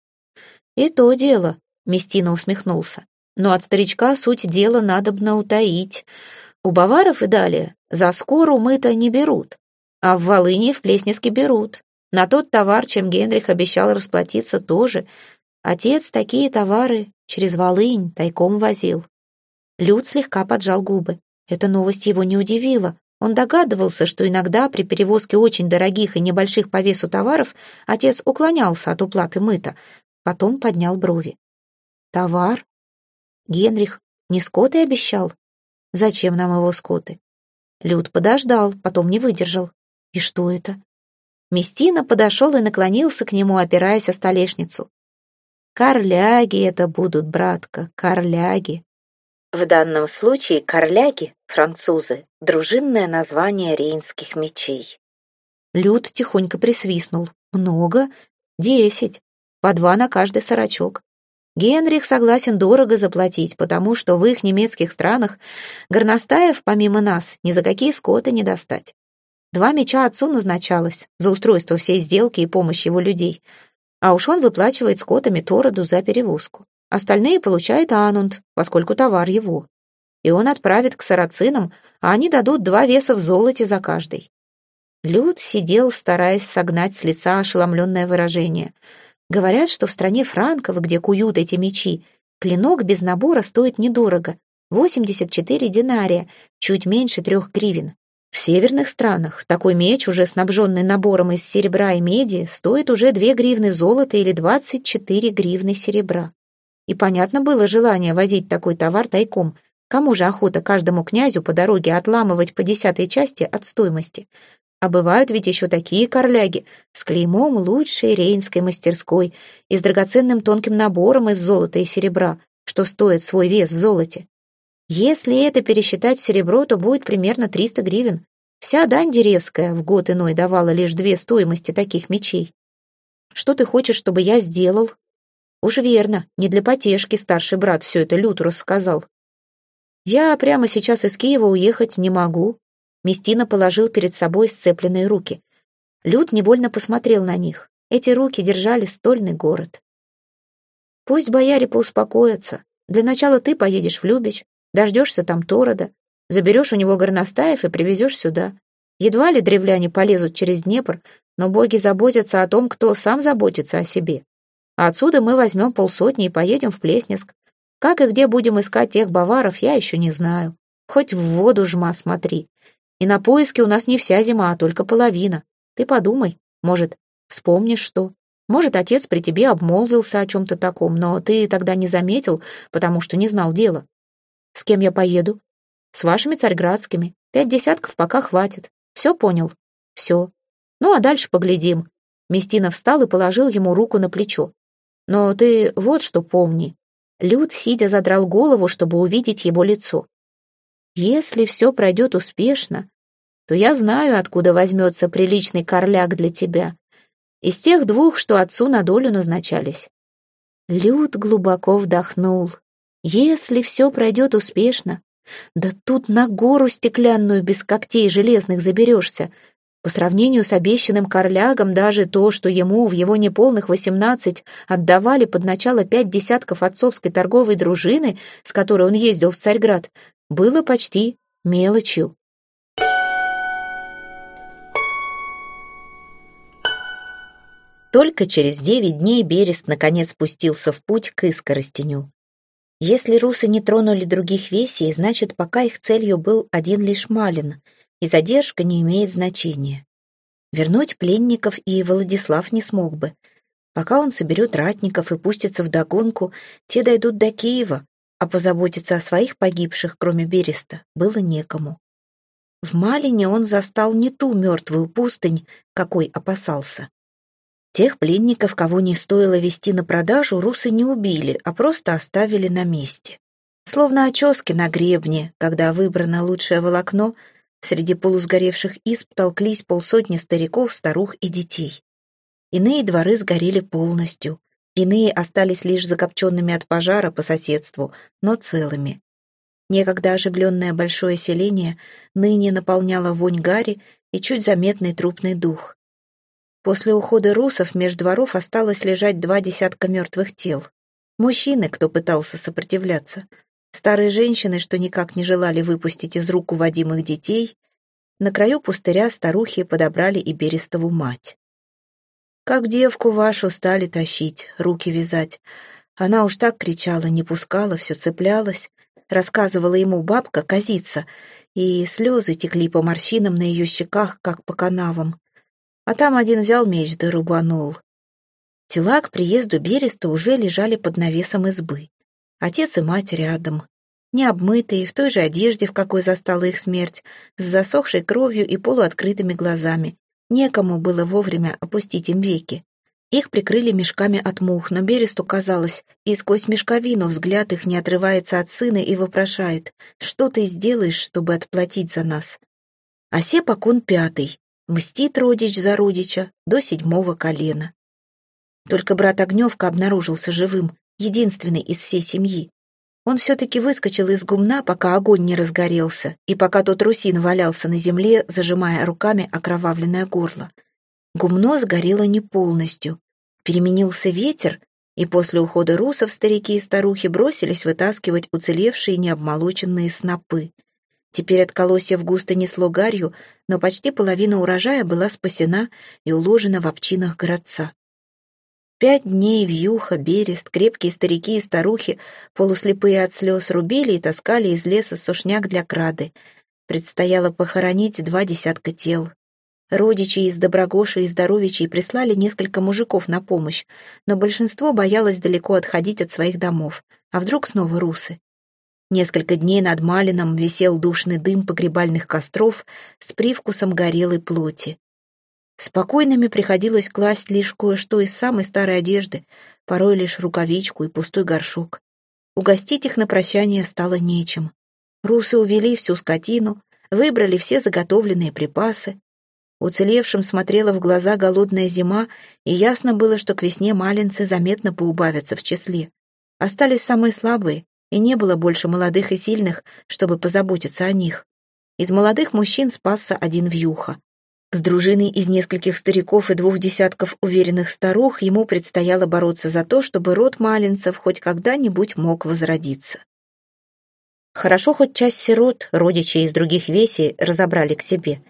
«И то дело», — Местина усмехнулся. «Но от старичка суть дела надобно утаить. У баваров и далее за скору мы-то не берут, а в Волыни в Плеснеске берут. На тот товар, чем Генрих обещал расплатиться, тоже. Отец такие товары через Волынь тайком возил». Люд слегка поджал губы. Эта новость его не удивила. Он догадывался, что иногда при перевозке очень дорогих и небольших по весу товаров отец уклонялся от уплаты мыта, потом поднял брови. «Товар? Генрих не скоты обещал? Зачем нам его скоты?» Люд подождал, потом не выдержал. «И что это?» Местина подошел и наклонился к нему, опираясь о столешницу. «Корляги это будут, братка, корляги. В данном случае корляги, французы, дружинное название рейнских мечей. Люд тихонько присвистнул. Много? Десять. По два на каждый сорочок. Генрих согласен дорого заплатить, потому что в их немецких странах горностаев, помимо нас, ни за какие скоты не достать. Два меча отцу назначалось за устройство всей сделки и помощь его людей, а уж он выплачивает скотами Тороду за перевозку. Остальные получает Анунд, поскольку товар его. И он отправит к сарацинам, а они дадут два веса в золоте за каждый. Люд сидел, стараясь согнать с лица ошеломленное выражение. Говорят, что в стране франков, где куют эти мечи, клинок без набора стоит недорого — 84 динария, чуть меньше трех гривен. В северных странах такой меч, уже снабженный набором из серебра и меди, стоит уже 2 гривны золота или 24 гривны серебра. И понятно было желание возить такой товар тайком. Кому же охота каждому князю по дороге отламывать по десятой части от стоимости? А бывают ведь еще такие корляги с клеймом лучшей рейнской мастерской и с драгоценным тонким набором из золота и серебра, что стоит свой вес в золоте. Если это пересчитать в серебро, то будет примерно 300 гривен. Вся дань деревская в год иной давала лишь две стоимости таких мечей. Что ты хочешь, чтобы я сделал? Уж верно, не для потешки старший брат все это люту рассказал. Я прямо сейчас из Киева уехать не могу. Местина положил перед собой сцепленные руки. Люд невольно посмотрел на них. Эти руки держали стольный город. Пусть бояре поуспокоятся. Для начала ты поедешь в Любич, дождешься там Торода, заберешь у него горностаев и привезешь сюда. Едва ли древляне полезут через Днепр, но боги заботятся о том, кто сам заботится о себе. А отсюда мы возьмем полсотни и поедем в Плеснеск, как и где будем искать тех баваров, я еще не знаю. Хоть в воду жма смотри. И на поиски у нас не вся зима, а только половина. Ты подумай, может, вспомнишь что? Может, отец при тебе обмолвился о чем-то таком, но ты тогда не заметил, потому что не знал дела. С кем я поеду? С вашими царьградскими. Пять десятков пока хватит. Все понял? Все. Ну, а дальше поглядим. Местина встал и положил ему руку на плечо. Но ты вот что помни. Люд, сидя, задрал голову, чтобы увидеть его лицо. «Если все пройдет успешно, то я знаю, откуда возьмется приличный корляк для тебя. Из тех двух, что отцу на долю назначались». Люд глубоко вдохнул. «Если все пройдет успешно, да тут на гору стеклянную без когтей железных заберешься, по сравнению с обещанным корлягом, даже то, что ему в его неполных восемнадцать отдавали под начало пять десятков отцовской торговой дружины, с которой он ездил в Царьград, было почти мелочью. Только через девять дней Берест наконец спустился в путь к Искоростеню. Если русы не тронули других весей, значит, пока их целью был один лишь Малин — и задержка не имеет значения. Вернуть пленников и Владислав не смог бы. Пока он соберет ратников и пустится в догонку, те дойдут до Киева, а позаботиться о своих погибших, кроме Береста, было некому. В Малине он застал не ту мертвую пустынь, какой опасался. Тех пленников, кого не стоило вести на продажу, русы не убили, а просто оставили на месте. Словно очески на гребне, когда выбрано лучшее волокно — Среди полусгоревших изб толклись полсотни стариков, старух и детей. Иные дворы сгорели полностью, иные остались лишь закопченными от пожара по соседству, но целыми. Некогда оживленное большое селение ныне наполняло вонь гари и чуть заметный трупный дух. После ухода русов меж дворов осталось лежать два десятка мертвых тел. Мужчины, кто пытался сопротивляться, Старые женщины, что никак не желали выпустить из рук уводимых детей, на краю пустыря старухи подобрали и Берестову мать. Как девку вашу стали тащить, руки вязать. Она уж так кричала, не пускала, все цеплялась. Рассказывала ему бабка, козица, и слезы текли по морщинам на ее щеках, как по канавам. А там один взял меч да рубанул. Тела к приезду Береста уже лежали под навесом избы. Отец и мать рядом. Необмытые, в той же одежде, в какой застала их смерть, с засохшей кровью и полуоткрытыми глазами. Некому было вовремя опустить им веки. Их прикрыли мешками от мух, но Бересту казалось, и сквозь мешковину взгляд их не отрывается от сына и вопрошает, «Что ты сделаешь, чтобы отплатить за нас?» Осеп Акун пятый, мстит родич за родича до седьмого колена. Только брат Огневка обнаружился живым, единственный из всей семьи. Он все-таки выскочил из гумна, пока огонь не разгорелся, и пока тот русин валялся на земле, зажимая руками окровавленное горло. Гумно сгорело не полностью. Переменился ветер, и после ухода русов старики и старухи бросились вытаскивать уцелевшие необмолоченные снопы. Теперь от колосьев густо несло гарью, но почти половина урожая была спасена и уложена в обчинах городца. Пять дней вьюха, берест, крепкие старики и старухи, полуслепые от слез, рубили и таскали из леса сушняк для крады. Предстояло похоронить два десятка тел. Родичи из Доброгоши и Здоровичей прислали несколько мужиков на помощь, но большинство боялось далеко отходить от своих домов. А вдруг снова русы? Несколько дней над Малином висел душный дым погребальных костров с привкусом горелой плоти. Спокойными приходилось класть лишь кое-что из самой старой одежды, порой лишь рукавичку и пустой горшок. Угостить их на прощание стало нечем. Русы увели всю скотину, выбрали все заготовленные припасы. Уцелевшим смотрела в глаза голодная зима, и ясно было, что к весне малинцы заметно поубавятся в числе. Остались самые слабые, и не было больше молодых и сильных, чтобы позаботиться о них. Из молодых мужчин спасся один вьюха. С дружиной из нескольких стариков и двух десятков уверенных старух ему предстояло бороться за то, чтобы род малинцев хоть когда-нибудь мог возродиться. Хорошо хоть часть сирот, родичей из других весей, разобрали к себе.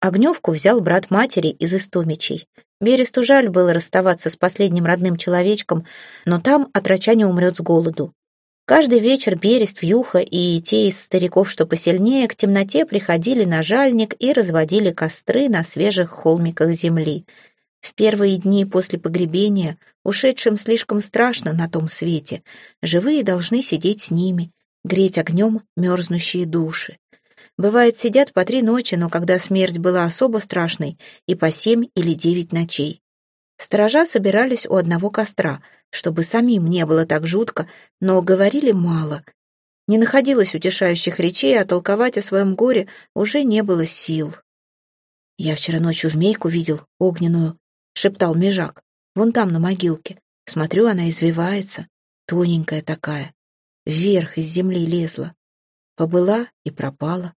Огневку взял брат матери из Истомичей. Бересту жаль было расставаться с последним родным человечком, но там отрача не умрет с голоду. Каждый вечер Берест, Вьюха и те из стариков, что посильнее, к темноте приходили на жальник и разводили костры на свежих холмиках земли. В первые дни после погребения, ушедшим слишком страшно на том свете, живые должны сидеть с ними, греть огнем мерзнущие души. Бывает, сидят по три ночи, но когда смерть была особо страшной, и по семь или девять ночей. Сторожа собирались у одного костра — чтобы самим не было так жутко, но говорили мало. Не находилось утешающих речей, а толковать о своем горе уже не было сил. «Я вчера ночью змейку видел, огненную», — шептал Межак. «Вон там, на могилке. Смотрю, она извивается, тоненькая такая. Вверх из земли лезла. Побыла и пропала.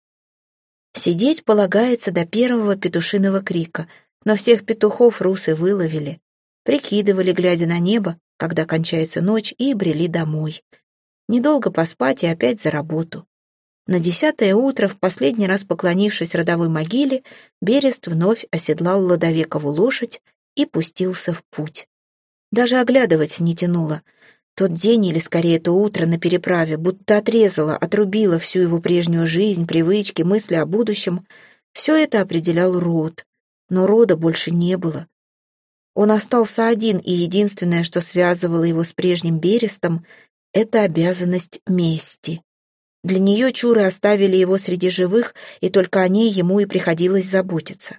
Сидеть полагается до первого петушиного крика, но всех петухов русы выловили. Прикидывали, глядя на небо, когда кончается ночь, и брели домой. Недолго поспать и опять за работу. На десятое утро, в последний раз поклонившись родовой могиле, Берест вновь оседлал Ладовекову лошадь и пустился в путь. Даже оглядывать не тянуло. Тот день, или скорее то утро на переправе, будто отрезало, отрубило всю его прежнюю жизнь, привычки, мысли о будущем. Все это определял род. Но рода больше не было. Он остался один, и единственное, что связывало его с прежним Берестом, это обязанность мести. Для нее чуры оставили его среди живых, и только о ней ему и приходилось заботиться.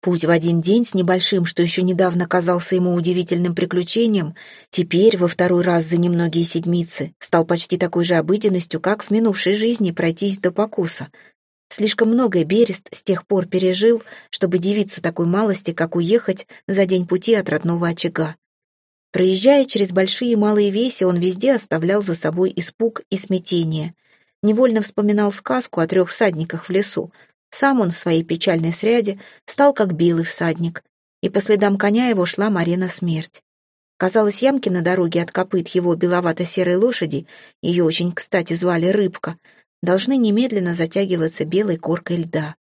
Путь в один день с небольшим, что еще недавно казался ему удивительным приключением, теперь, во второй раз за немногие седмицы, стал почти такой же обыденностью, как в минувшей жизни пройтись до покуса — Слишком многое Берест с тех пор пережил, чтобы дивиться такой малости, как уехать за день пути от родного очага. Проезжая через большие и малые веси, он везде оставлял за собой испуг и смятение. Невольно вспоминал сказку о трех всадниках в лесу. Сам он в своей печальной сряде стал как белый всадник, и по следам коня его шла Марина смерть. Казалось, ямки на дороге от копыт его беловато-серой лошади, ее очень кстати звали Рыбка — должны немедленно затягиваться белой коркой льда.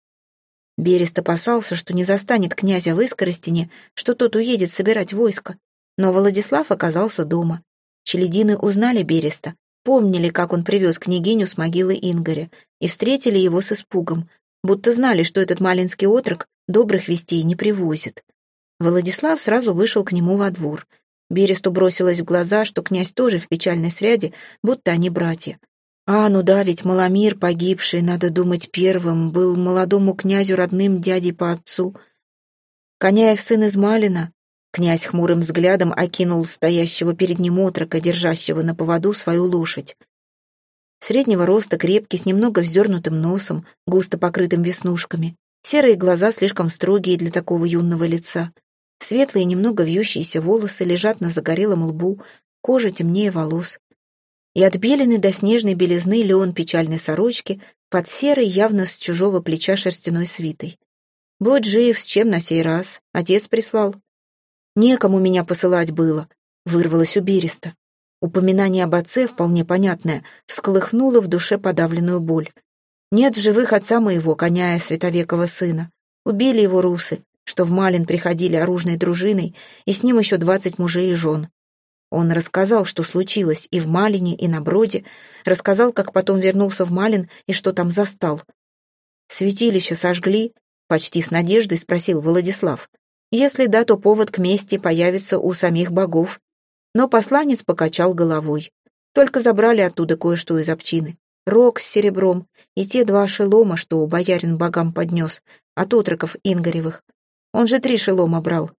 Берест опасался, что не застанет князя в Искоростине, что тот уедет собирать войско. Но Владислав оказался дома. Челедины узнали Береста, помнили, как он привез княгиню с могилы Ингоря, и встретили его с испугом, будто знали, что этот малинский отрок добрых вестей не привозит. Владислав сразу вышел к нему во двор. Бересту бросилось в глаза, что князь тоже в печальной сряде, будто они братья. А, ну да, ведь Маломир, погибший, надо думать, первым, был молодому князю родным дядей по отцу. Коняев сын из Малина. Князь хмурым взглядом окинул стоящего перед ним отрока, держащего на поводу свою лошадь. Среднего роста, крепкий, с немного вздернутым носом, густо покрытым веснушками. Серые глаза слишком строгие для такого юного лица. Светлые, немного вьющиеся волосы лежат на загорелом лбу, кожа темнее волос и от белены до снежной белизны леон печальной сорочки под серой, явно с чужого плеча шерстяной свитой. Будь жив, с чем на сей раз? Отец прислал. Некому меня посылать было, вырвалось у. Упоминание об отце, вполне понятное, всколыхнуло в душе подавленную боль. Нет в живых отца моего, коня и сына. Убили его русы, что в Малин приходили оружной дружиной, и с ним еще двадцать мужей и жен. Он рассказал, что случилось и в Малине, и на Броде, рассказал, как потом вернулся в Малин и что там застал. «Святилище сожгли?» — почти с надеждой спросил Владислав. «Если да, то повод к мести появится у самих богов». Но посланец покачал головой. Только забрали оттуда кое-что из общины. Рог с серебром и те два шелома, что боярин богам поднес, от отроков Ингоревых. Он же три шелома брал.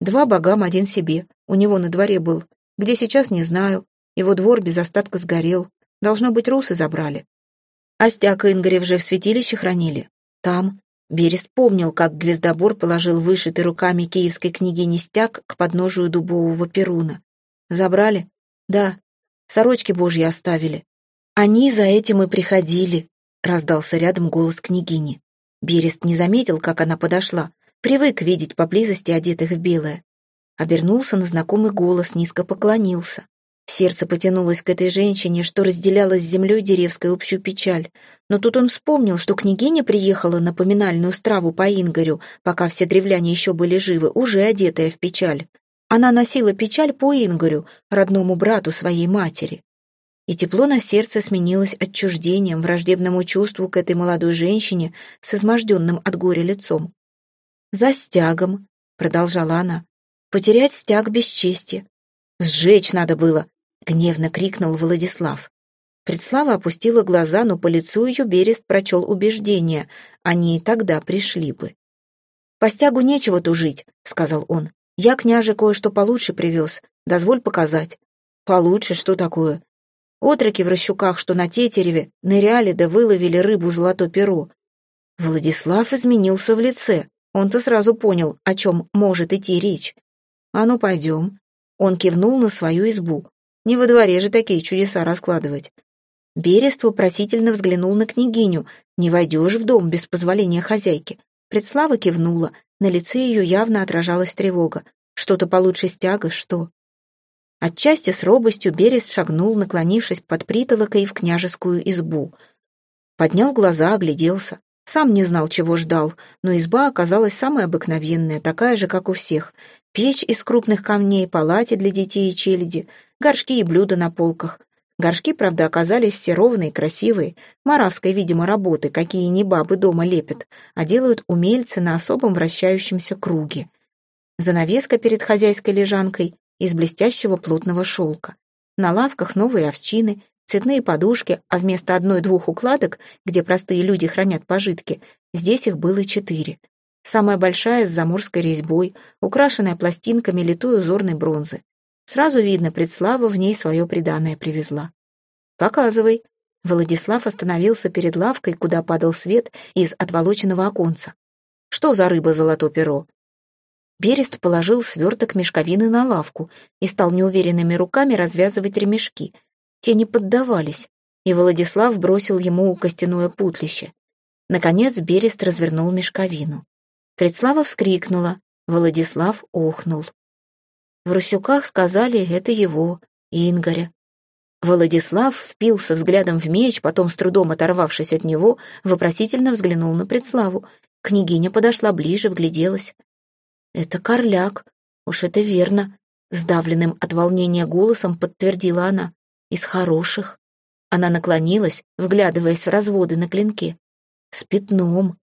Два богам, один себе. У него на дворе был. Где сейчас, не знаю. Его двор без остатка сгорел. Должно быть, русы забрали. А стяг Ингорев же в святилище хранили? Там. Берест помнил, как Гвездобор положил вышитый руками киевской княгини стяг к подножию дубового перуна. Забрали? Да. Сорочки божьи оставили. Они за этим и приходили, раздался рядом голос княгини. Берест не заметил, как она подошла, привык видеть поблизости одетых в белое. Обернулся на знакомый голос, низко поклонился. Сердце потянулось к этой женщине, что разделяло с землей деревской общую печаль. Но тут он вспомнил, что княгиня приехала на поминальную страву по Ингорю, пока все древляне еще были живы, уже одетая в печаль. Она носила печаль по Ингорю, родному брату своей матери. И тепло на сердце сменилось отчуждением, враждебному чувству к этой молодой женщине с изможденным от горя лицом. «За стягом», — продолжала она, — «потерять стяг без чести. Сжечь надо было, — гневно крикнул Владислав. Предслава опустила глаза, но по лицу ее Берест прочел убеждение. Они и тогда пришли бы. «По стягу нечего тужить», — сказал он. «Я, княже, кое-что получше привез. Дозволь показать». «Получше? Что такое?» Отроки в расщуках, что на тетереве, ныряли да выловили рыбу золото перо. Владислав изменился в лице. Он-то сразу понял, о чем может идти речь. «А ну, пойдем». Он кивнул на свою избу. Не во дворе же такие чудеса раскладывать. Берест вопросительно взглянул на княгиню. «Не войдешь в дом без позволения хозяйки». Предслава кивнула. На лице ее явно отражалась тревога. Что-то получше стяга, что? Отчасти с робостью Берест шагнул, наклонившись под притолокой в княжескую избу. Поднял глаза, огляделся. Сам не знал, чего ждал, но изба оказалась самая обыкновенная, такая же, как у всех. Печь из крупных камней, палати для детей и челяди — горшки и блюда на полках. Горшки, правда, оказались все ровные, красивые, маравской, видимо, работы, какие не бабы дома лепят, а делают умельцы на особом вращающемся круге. Занавеска перед хозяйской лежанкой из блестящего плотного шелка. На лавках новые овчины, цветные подушки, а вместо одной-двух укладок, где простые люди хранят пожитки, здесь их было четыре. Самая большая с заморской резьбой, украшенная пластинками литой узорной бронзы. Сразу видно, предслава в ней свое приданное привезла. «Показывай». Владислав остановился перед лавкой, куда падал свет из отволоченного оконца. «Что за рыба золото перо?» Берест положил сверток мешковины на лавку и стал неуверенными руками развязывать ремешки. Те не поддавались, и Владислав бросил ему костяное путлище. Наконец Берест развернул мешковину. Предслава вскрикнула, Владислав охнул. В Рощуках сказали, это его, Ингоря. Владислав впился взглядом в меч, потом, с трудом оторвавшись от него, вопросительно взглянул на предславу. Княгиня подошла ближе, вгляделась. «Это корляк, уж это верно», — сдавленным от волнения голосом подтвердила она. «Из хороших». Она наклонилась, вглядываясь в разводы на клинке. «С пятном».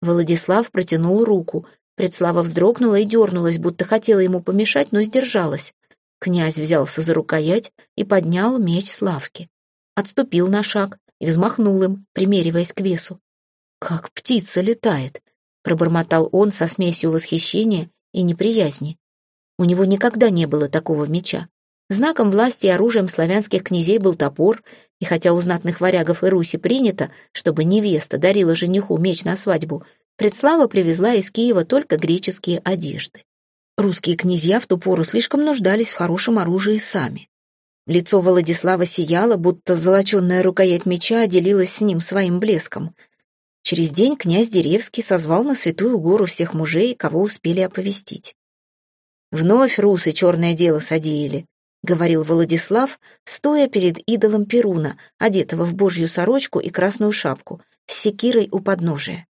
Владислав протянул руку, Предслава вздрогнула и дернулась, будто хотела ему помешать, но сдержалась. Князь взялся за рукоять и поднял меч с лавки. Отступил на шаг и взмахнул им, примериваясь к весу. «Как птица летает!» — пробормотал он со смесью восхищения и неприязни. У него никогда не было такого меча. Знаком власти и оружием славянских князей был топор, и хотя у знатных варягов и Руси принято, чтобы невеста дарила жениху меч на свадьбу, Предслава привезла из Киева только греческие одежды. Русские князья в ту пору слишком нуждались в хорошем оружии сами. Лицо Владислава сияло, будто золоченная рукоять меча отделилась с ним своим блеском. Через день князь Деревский созвал на Святую Гору всех мужей, кого успели оповестить. «Вновь русы черное дело содеяли», — говорил Владислав, стоя перед идолом Перуна, одетого в божью сорочку и красную шапку, с секирой у подножия.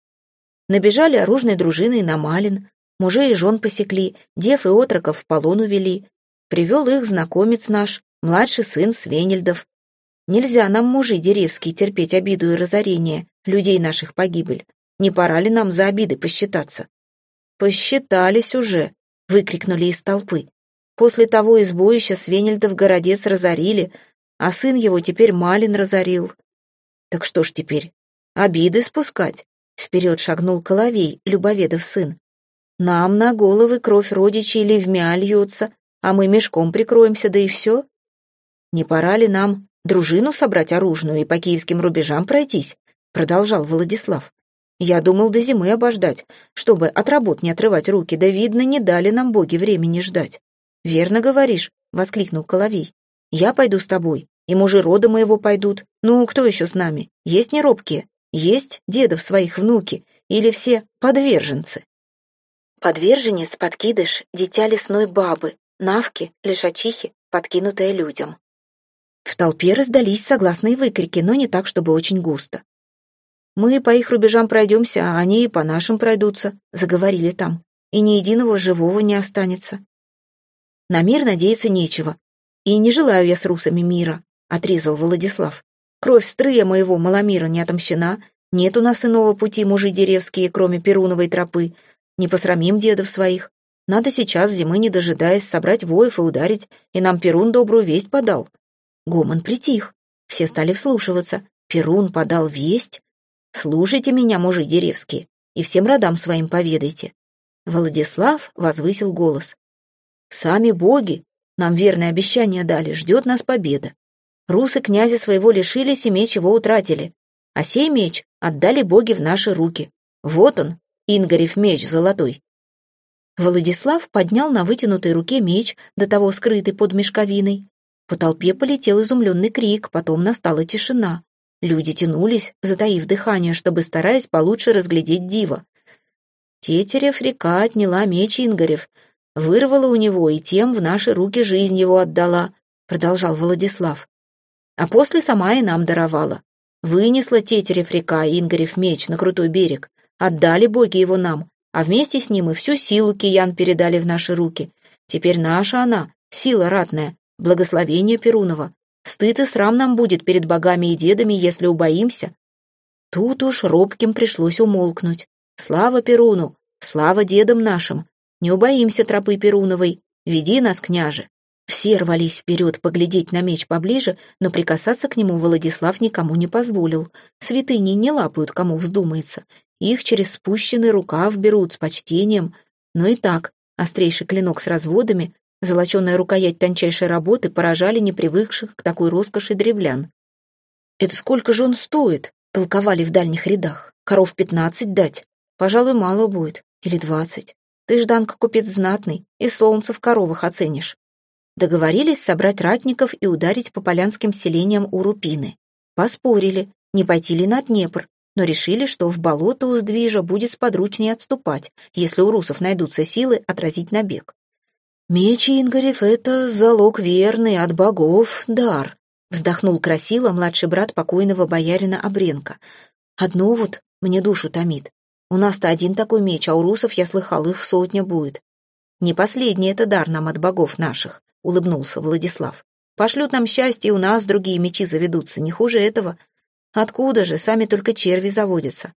Набежали оружной дружиной на Малин, мужей и жен посекли, дев и отроков в полон увели. Привел их знакомец наш, младший сын Свенельдов. Нельзя нам, мужи деревские, терпеть обиду и разорение, людей наших погибель. Не пора ли нам за обиды посчитаться? Посчитались уже, выкрикнули из толпы. После того избоища Свенельдов городец разорили, а сын его теперь Малин разорил. Так что ж теперь, обиды спускать? Вперед шагнул Коловей, Любоведов сын. Нам на головы кровь родичей ливмя льется, а мы мешком прикроемся, да и все. Не пора ли нам дружину собрать оружную и по киевским рубежам пройтись, продолжал Владислав. Я думал до зимы обождать, чтобы от работ не отрывать руки, да, видно, не дали нам боги времени ждать. Верно говоришь, воскликнул Коловей. Я пойду с тобой, и мужи рода моего пойдут. Ну, кто еще с нами? Есть неробкие? Есть дедов своих внуки? Или все подверженцы? Подверженец, подкидыш, дитя лесной бабы, навки, лишачихи, подкинутая людям. В толпе раздались согласные выкрики, но не так, чтобы очень густо. «Мы по их рубежам пройдемся, а они и по нашим пройдутся», — заговорили там, «и ни единого живого не останется». «На мир надеяться нечего, и не желаю я с русами мира», — отрезал Владислав. «Кровь стрыя моего Маломира не отомщена, нет у нас иного пути, мужи деревские, кроме Перуновой тропы, не посрамим дедов своих. Надо сейчас, зимы не дожидаясь, собрать воев и ударить, и нам Перун добрую весть подал. Гомон притих. Все стали вслушиваться. Перун подал весть. Слушайте меня, мужи деревские, и всем родам своим поведайте. Владислав возвысил голос. Сами боги нам верное обещание дали, ждет нас победа. Русы князя своего лишились и меч его утратили. А сей меч отдали боги в наши руки. Вот он, Ингарев меч золотой. Владислав поднял на вытянутой руке меч, до того скрытый под мешковиной. По толпе полетел изумленный крик, потом настала тишина. Люди тянулись, затаив дыхание, чтобы, стараясь получше разглядеть дива. Тетерев река отняла меч Ингарев, вырвала у него и тем в наши руки жизнь его отдала, продолжал Владислав. А после сама и нам даровала. Вынесла Тетерев река Ингарев меч на крутой берег. Отдали боги его нам, а вместе с ним и всю силу киян передали в наши руки. Теперь наша она, сила ратная, благословение Перунова. Стыд и срам нам будет перед богами и дедами, если убоимся. Тут уж робким пришлось умолкнуть. Слава Перуну, слава дедам нашим. Не убоимся тропы Перуновой. Веди нас, княже. Все рвались вперед поглядеть на меч поближе, но прикасаться к нему Владислав никому не позволил. Святыни не лапают, кому вздумается, их через спущенный рукав берут с почтением, но и так острейший клинок с разводами, золоченая рукоять тончайшей работы поражали непривыкших к такой роскоши древлян. «Это сколько же он стоит?» — толковали в дальних рядах. «Коров пятнадцать дать? Пожалуй, мало будет. Или двадцать. Ты, Жданка, купец знатный, и солнце в коровах оценишь». Договорились собрать ратников и ударить по полянским селениям у Рупины. Поспорили, не пойти ли на Днепр, но решили, что в болото у сдвижа будет сподручнее отступать, если у русов найдутся силы отразить набег. «Меч Ингарев — это залог верный от богов, дар», — вздохнул Красила, младший брат покойного боярина Обренко. «Одно вот мне душу томит. У нас-то один такой меч, а у русов, я слыхал, их сотня будет. Не последний это дар нам от богов наших», — улыбнулся Владислав. «Пошлют нам счастье, и у нас другие мечи заведутся, не хуже этого. Откуда же, сами только черви заводятся.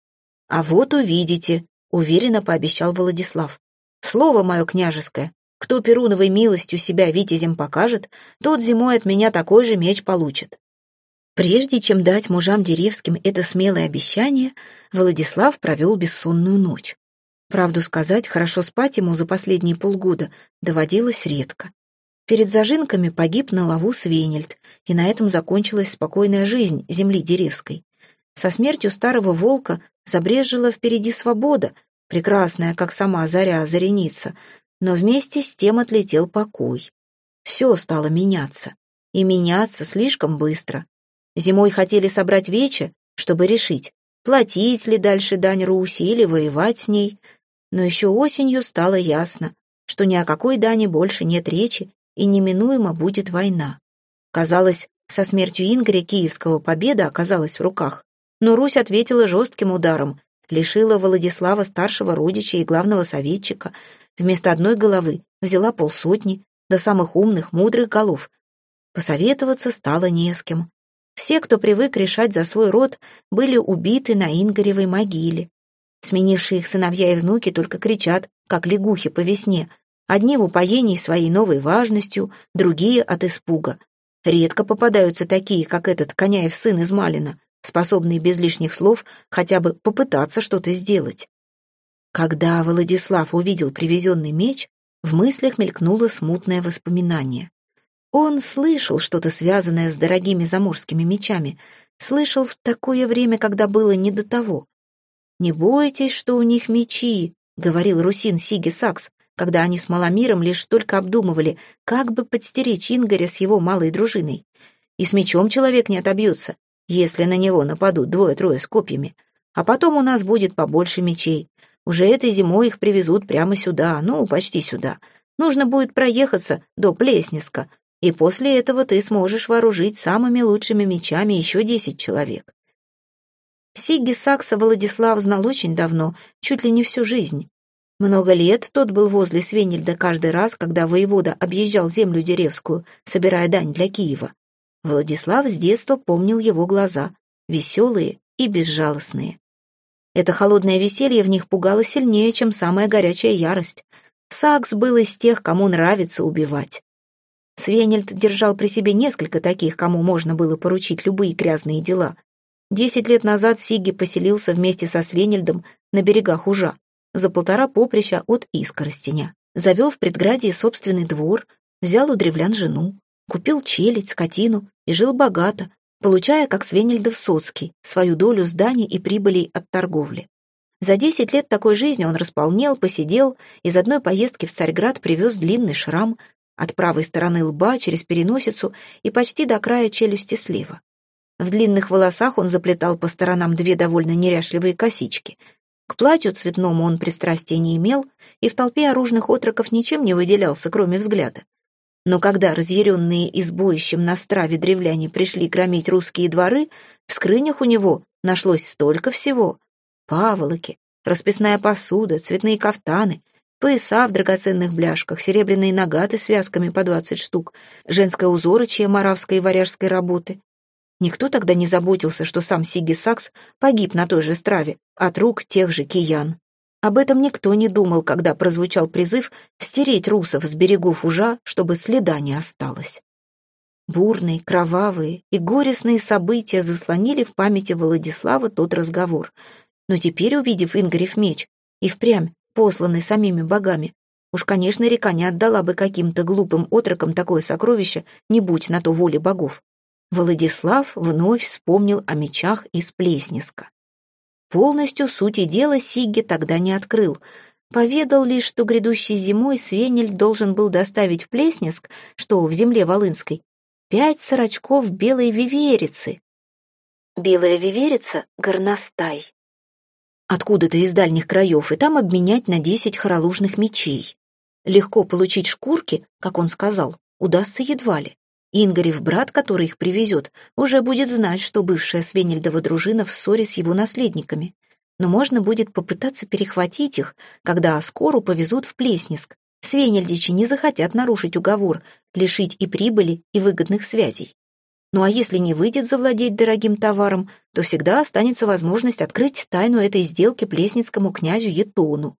А вот увидите, уверенно пообещал Владислав. Слово мое княжеское, кто Перуновой милостью себя витязем покажет, тот зимой от меня такой же меч получит. Прежде чем дать мужам деревским это смелое обещание, Владислав провел бессонную ночь. Правду сказать, хорошо спать ему за последние полгода доводилось редко. Перед зажинками погиб на лаву Свенельд, и на этом закончилась спокойная жизнь земли деревской. Со смертью старого волка забрежила впереди свобода, прекрасная, как сама заря зареница, но вместе с тем отлетел покой. Все стало меняться, и меняться слишком быстро. Зимой хотели собрать вече, чтобы решить, платить ли дальше дань Руси или воевать с ней, но еще осенью стало ясно, что ни о какой дани больше нет речи, и неминуемо будет война. Казалось, со смертью Ингря Киевского победа оказалась в руках, но Русь ответила жестким ударом, лишила Владислава старшего родича и главного советчика, вместо одной головы взяла полсотни, до самых умных, мудрых голов. Посоветоваться стало не с кем. Все, кто привык решать за свой род, были убиты на Ингоревой могиле. Сменившие их сыновья и внуки только кричат, как лягухи по весне, одни в упоении своей новой важностью, другие от испуга. Редко попадаются такие, как этот Коняев сын из Малина, способные без лишних слов хотя бы попытаться что-то сделать. Когда Владислав увидел привезенный меч, в мыслях мелькнуло смутное воспоминание. Он слышал что-то связанное с дорогими заморскими мечами, слышал в такое время, когда было не до того. «Не бойтесь, что у них мечи», — говорил Русин Сиги Сакс, когда они с Маломиром лишь только обдумывали, как бы подстеречь Ингоря с его малой дружиной. И с мечом человек не отобьется, если на него нападут двое-трое с копьями. А потом у нас будет побольше мечей. Уже этой зимой их привезут прямо сюда, ну, почти сюда. Нужно будет проехаться до Плесниска, и после этого ты сможешь вооружить самыми лучшими мечами еще десять человек. Сигги Сакса Владислав знал очень давно, чуть ли не всю жизнь. Много лет тот был возле Свенельда каждый раз, когда воевода объезжал землю деревскую, собирая дань для Киева. Владислав с детства помнил его глаза, веселые и безжалостные. Это холодное веселье в них пугало сильнее, чем самая горячая ярость. Сакс был из тех, кому нравится убивать. Свенельд держал при себе несколько таких, кому можно было поручить любые грязные дела. Десять лет назад Сиги поселился вместе со Свенельдом на берегах Ужа, за полтора поприща от Искоростеня. Завел в предградии собственный двор, взял у древлян жену, купил челядь, скотину и жил богато, получая, как Свенельдов Соцкий, свою долю зданий и прибылей от торговли. За десять лет такой жизни он располнел, посидел, из одной поездки в Царьград привез длинный шрам от правой стороны лба через переносицу и почти до края челюсти слева. В длинных волосах он заплетал по сторонам две довольно неряшливые косички. К платью цветному он пристрастия не имел и в толпе оружных отроков ничем не выделялся, кроме взгляда. Но когда разъяренные избоищем на страве древляне пришли громить русские дворы, в скрынях у него нашлось столько всего. Паволоки, расписная посуда, цветные кафтаны, пояса в драгоценных бляшках, серебряные нагаты связками по двадцать штук, женское узорочье маравской и варяжской работы, Никто тогда не заботился, что сам Сиги Сакс погиб на той же страве от рук тех же киян. Об этом никто не думал, когда прозвучал призыв стереть русов с берегов Ужа, чтобы следа не осталось. Бурные, кровавые и горестные события заслонили в памяти Владислава тот разговор. Но теперь, увидев Ингорев меч, и впрямь посланный самими богами, уж, конечно, река не отдала бы каким-то глупым отрокам такое сокровище, не будь на то воли богов. Владислав вновь вспомнил о мечах из Плесниска. Полностью сути дела Сигги тогда не открыл. Поведал лишь, что грядущей зимой Свенель должен был доставить в Плесниск, что в земле Волынской, пять сорочков белой виверицы. Белая виверица — горностай. Откуда-то из дальних краев, и там обменять на десять хоролужных мечей. Легко получить шкурки, как он сказал, удастся едва ли. Ингарев брат, который их привезет, уже будет знать, что бывшая Свенельдова дружина в ссоре с его наследниками. Но можно будет попытаться перехватить их, когда Аскору повезут в Плесниск. Свенельдичи не захотят нарушить уговор, лишить и прибыли, и выгодных связей. Ну а если не выйдет завладеть дорогим товаром, то всегда останется возможность открыть тайну этой сделки плесницкому князю Етону.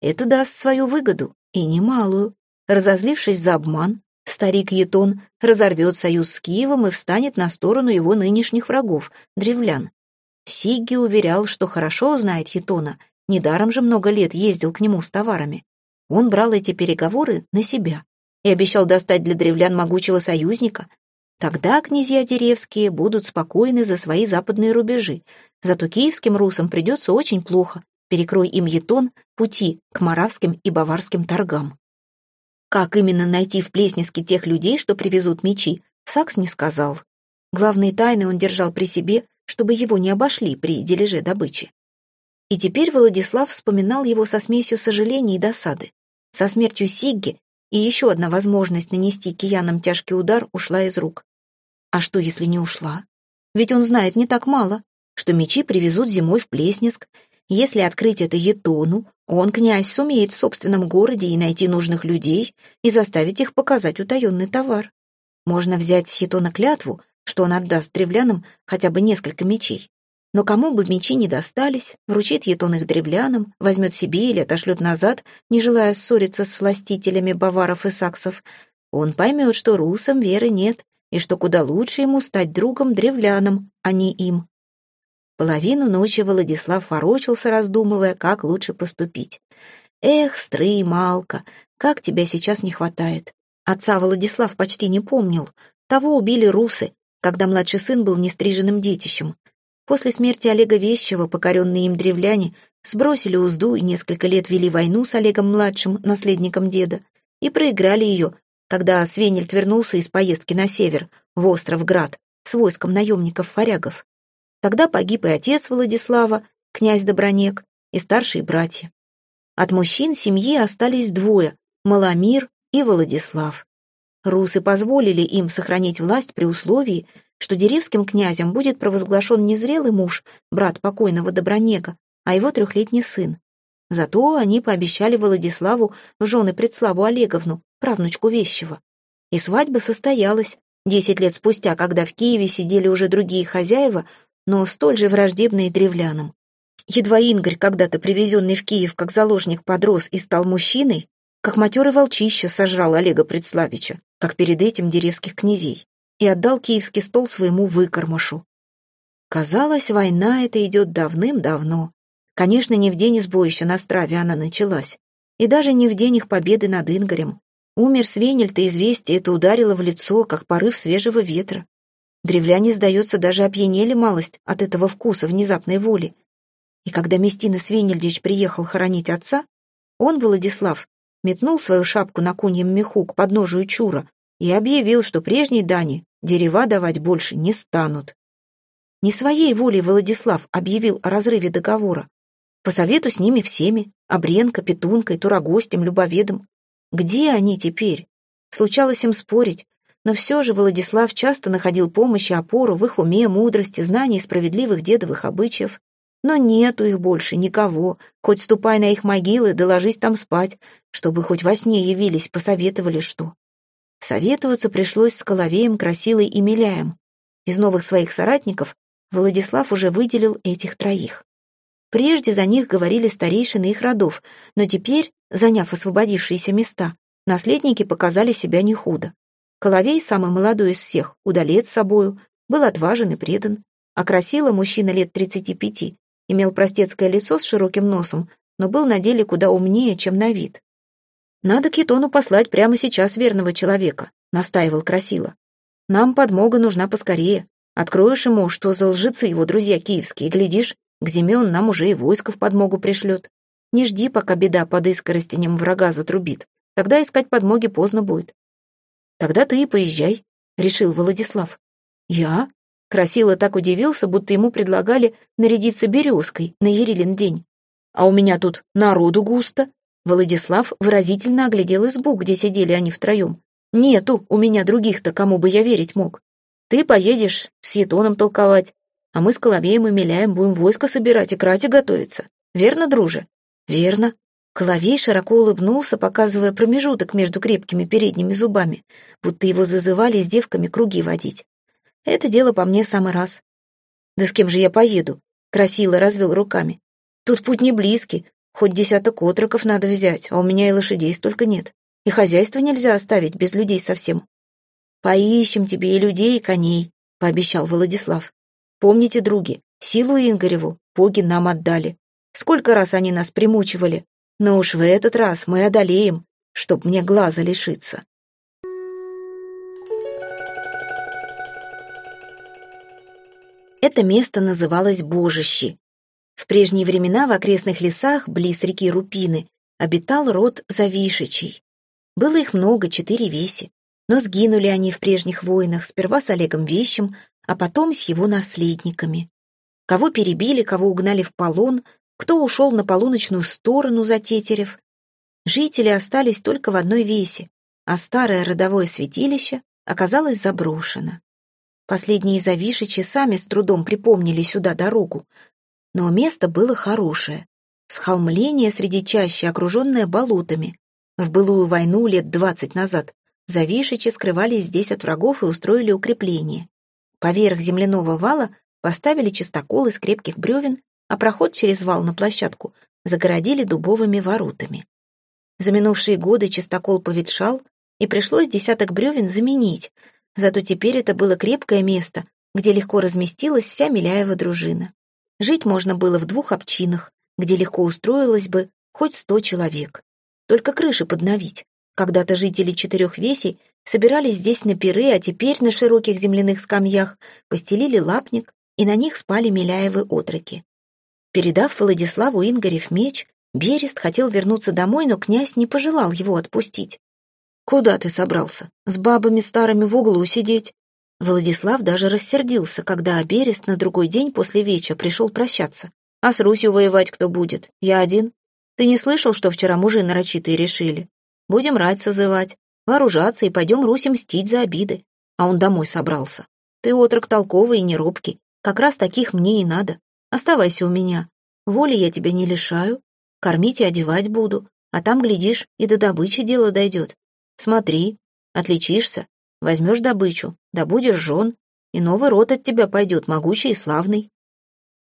Это даст свою выгоду, и немалую. Разозлившись за обман, Старик Етон разорвет союз с Киевом и встанет на сторону его нынешних врагов, древлян. Сигги уверял, что хорошо знает Етона, недаром же много лет ездил к нему с товарами. Он брал эти переговоры на себя и обещал достать для древлян могучего союзника. Тогда князья деревские будут спокойны за свои западные рубежи, зато киевским русам придется очень плохо, перекрой им Етон пути к маравским и баварским торгам. Как именно найти в Плесниске тех людей, что привезут мечи, Сакс не сказал. Главные тайны он держал при себе, чтобы его не обошли при дележе добычи. И теперь Владислав вспоминал его со смесью сожаления и досады. Со смертью Сигги и еще одна возможность нанести киянам тяжкий удар ушла из рук. А что, если не ушла? Ведь он знает не так мало, что мечи привезут зимой в Плесниск, если открыть это Етону, он, князь, сумеет в собственном городе и найти нужных людей и заставить их показать утаенный товар. Можно взять с Етона клятву, что он отдаст древлянам хотя бы несколько мечей. Но кому бы мечи не достались, вручит Етон их древлянам, возьмет себе или отошлет назад, не желая ссориться с властителями баваров и саксов, он поймет, что русам веры нет, и что куда лучше ему стать другом древлянам, а не им. Половину ночи Владислав ворочался, раздумывая, как лучше поступить. «Эх, стрый, Малка, как тебя сейчас не хватает. Отца Владислав почти не помнил. Того убили русы, когда младший сын был нестриженным детищем. После смерти Олега Вещева покоренные им древляне сбросили узду и несколько лет вели войну с Олегом-младшим, наследником деда, и проиграли ее, когда Свенельд вернулся из поездки на север, в остров Град, с войском наемников-фарягов. Тогда погиб и отец Владислава, князь Добронек, и старшие братья. От мужчин семьи остались двое — Маломир и Владислав. Русы позволили им сохранить власть при условии, что деревским князем будет провозглашен не зрелый муж, брат покойного Добронега, а его трехлетний сын. Зато они пообещали Владиславу в жены предславу Олеговну, правнучку Вещева. И свадьба состоялась десять лет спустя, когда в Киеве сидели уже другие хозяева, но столь же враждебные древлянам. Едва Ингорь, когда-то привезенный в Киев как заложник, подрос и стал мужчиной, как матерый волчище сожрал Олега Предславича, как перед этим деревских князей, и отдал киевский стол своему выкормышу. Казалось, война эта идет давным-давно. Конечно, не в день сбоища на Страве она началась, и даже не в день их победы над Ингорем. Умер Свенельд, и известие это ударило в лицо, как порыв свежего ветра. Древляне, сдается, даже опьянели малость от этого вкуса внезапной воли. И когда Местина Свенельдич приехал хоронить отца, он, Владислав, метнул свою шапку на куньем меху к подножию Чура и объявил, что прежней дани дерева давать больше не станут. Не своей волей Владислав объявил о разрыве договора. По совету с ними всеми, Обренко, Петункой, Турагостем, Любоведом. Где они теперь? Случалось им спорить, но все же Владислав часто находил помощь и опору в их уме, мудрости, знании справедливых дедовых обычаев. Но нету их больше никого. Хоть ступай на их могилы, да там спать, чтобы хоть во сне явились, посоветовали что. Советоваться пришлось с Коловеем, Красилой и Миляем. Из новых своих соратников Владислав уже выделил этих троих. Прежде за них говорили старейшины их родов, но теперь, заняв освободившиеся места, наследники показали себя не худо. Коловей, самый молодой из всех, удалец собою, был отважен и предан, а Красила, мужчина лет 35, имел простецкое лицо с широким носом, но был на деле куда умнее, чем на вид. «Надо Китону послать прямо сейчас верного человека», — настаивал Красила. «Нам подмога нужна поскорее. Откроешь ему, что за лжецы его друзья киевские, глядишь, к зиме он нам уже и войско в подмогу пришлет. Не жди, пока беда под искоростенем врага затрубит. Тогда искать подмоги поздно будет». «Тогда ты и поезжай», — решил Владислав. «Я?» Красила так удивился, будто ему предлагали нарядиться березкой на Ерилин день. «А у меня тут народу густо». Владислав выразительно оглядел избу, где сидели они втроем. «Нету у меня других-то, кому бы я верить мог. Ты поедешь с Етоном толковать, а мы с Коловеем и Миляем будем войско собирать и крате готовиться. Верно, друже?» «Верно». Коловей широко улыбнулся, показывая промежуток между крепкими передними зубами, будто его зазывали с девками круги водить. Это дело по мне в самый раз. Да с кем же я поеду? Красила развел руками. Тут путь не близкий, хоть десяток отроков надо взять, а у меня и лошадей столько нет. И хозяйство нельзя оставить без людей совсем. Поищем тебе и людей, и коней, пообещал Владислав. Помните, други, силу Ингореву боги нам отдали. Сколько раз они нас примучивали, но уж в этот раз мы одолеем, чтоб мне глаза лишиться. Это место называлось Божище. В прежние времена в окрестных лесах, близ реки Рупины, обитал род Завишичей. Было их много, четыре веси, но сгинули они в прежних войнах, сперва с Олегом Вещим, а потом с его наследниками. Кого перебили, кого угнали в полон, кто ушел на полуночную сторону за Тетерев. Жители остались только в одной весе, а старое родовое святилище оказалось заброшено. Последние завишичи сами с трудом припомнили сюда дорогу. Но место было хорошее. Схолмление среди чащи, окруженное болотами. В былую войну лет двадцать назад завишичи скрывались здесь от врагов и устроили укрепление. Поверх земляного вала поставили чистокол из крепких бревен, а проход через вал на площадку загородили дубовыми воротами. За минувшие годы чистокол поветшал, и пришлось десяток бревен заменить, Зато теперь это было крепкое место, где легко разместилась вся Миляева дружина. Жить можно было в двух общинах, где легко устроилось бы хоть сто человек. Только крыши подновить. Когда-то жители четырех весей собирались здесь на пиры, а теперь на широких земляных скамьях постелили лапник, и на них спали Миляевы отроки. Передав Владиславу Ингарев меч, Берест хотел вернуться домой, но князь не пожелал его отпустить. «Куда ты собрался? С бабами старыми в углу сидеть?» Владислав даже рассердился, когда Берест на другой день после вечера пришел прощаться. «А с Русью воевать кто будет? Я один. Ты не слышал, что вчера мужи нарочитые решили? Будем рать созывать, вооружаться и пойдем Руси мстить за обиды. А он домой собрался. Ты отрок толковый и неробкий. Как раз таких мне и надо. Оставайся у меня. Воли я тебя не лишаю. Кормить и одевать буду. А там, глядишь, и до добычи дело дойдет. Смотри, отличишься, возьмешь добычу, добудешь жен, и новый род от тебя пойдет, могучий и славный.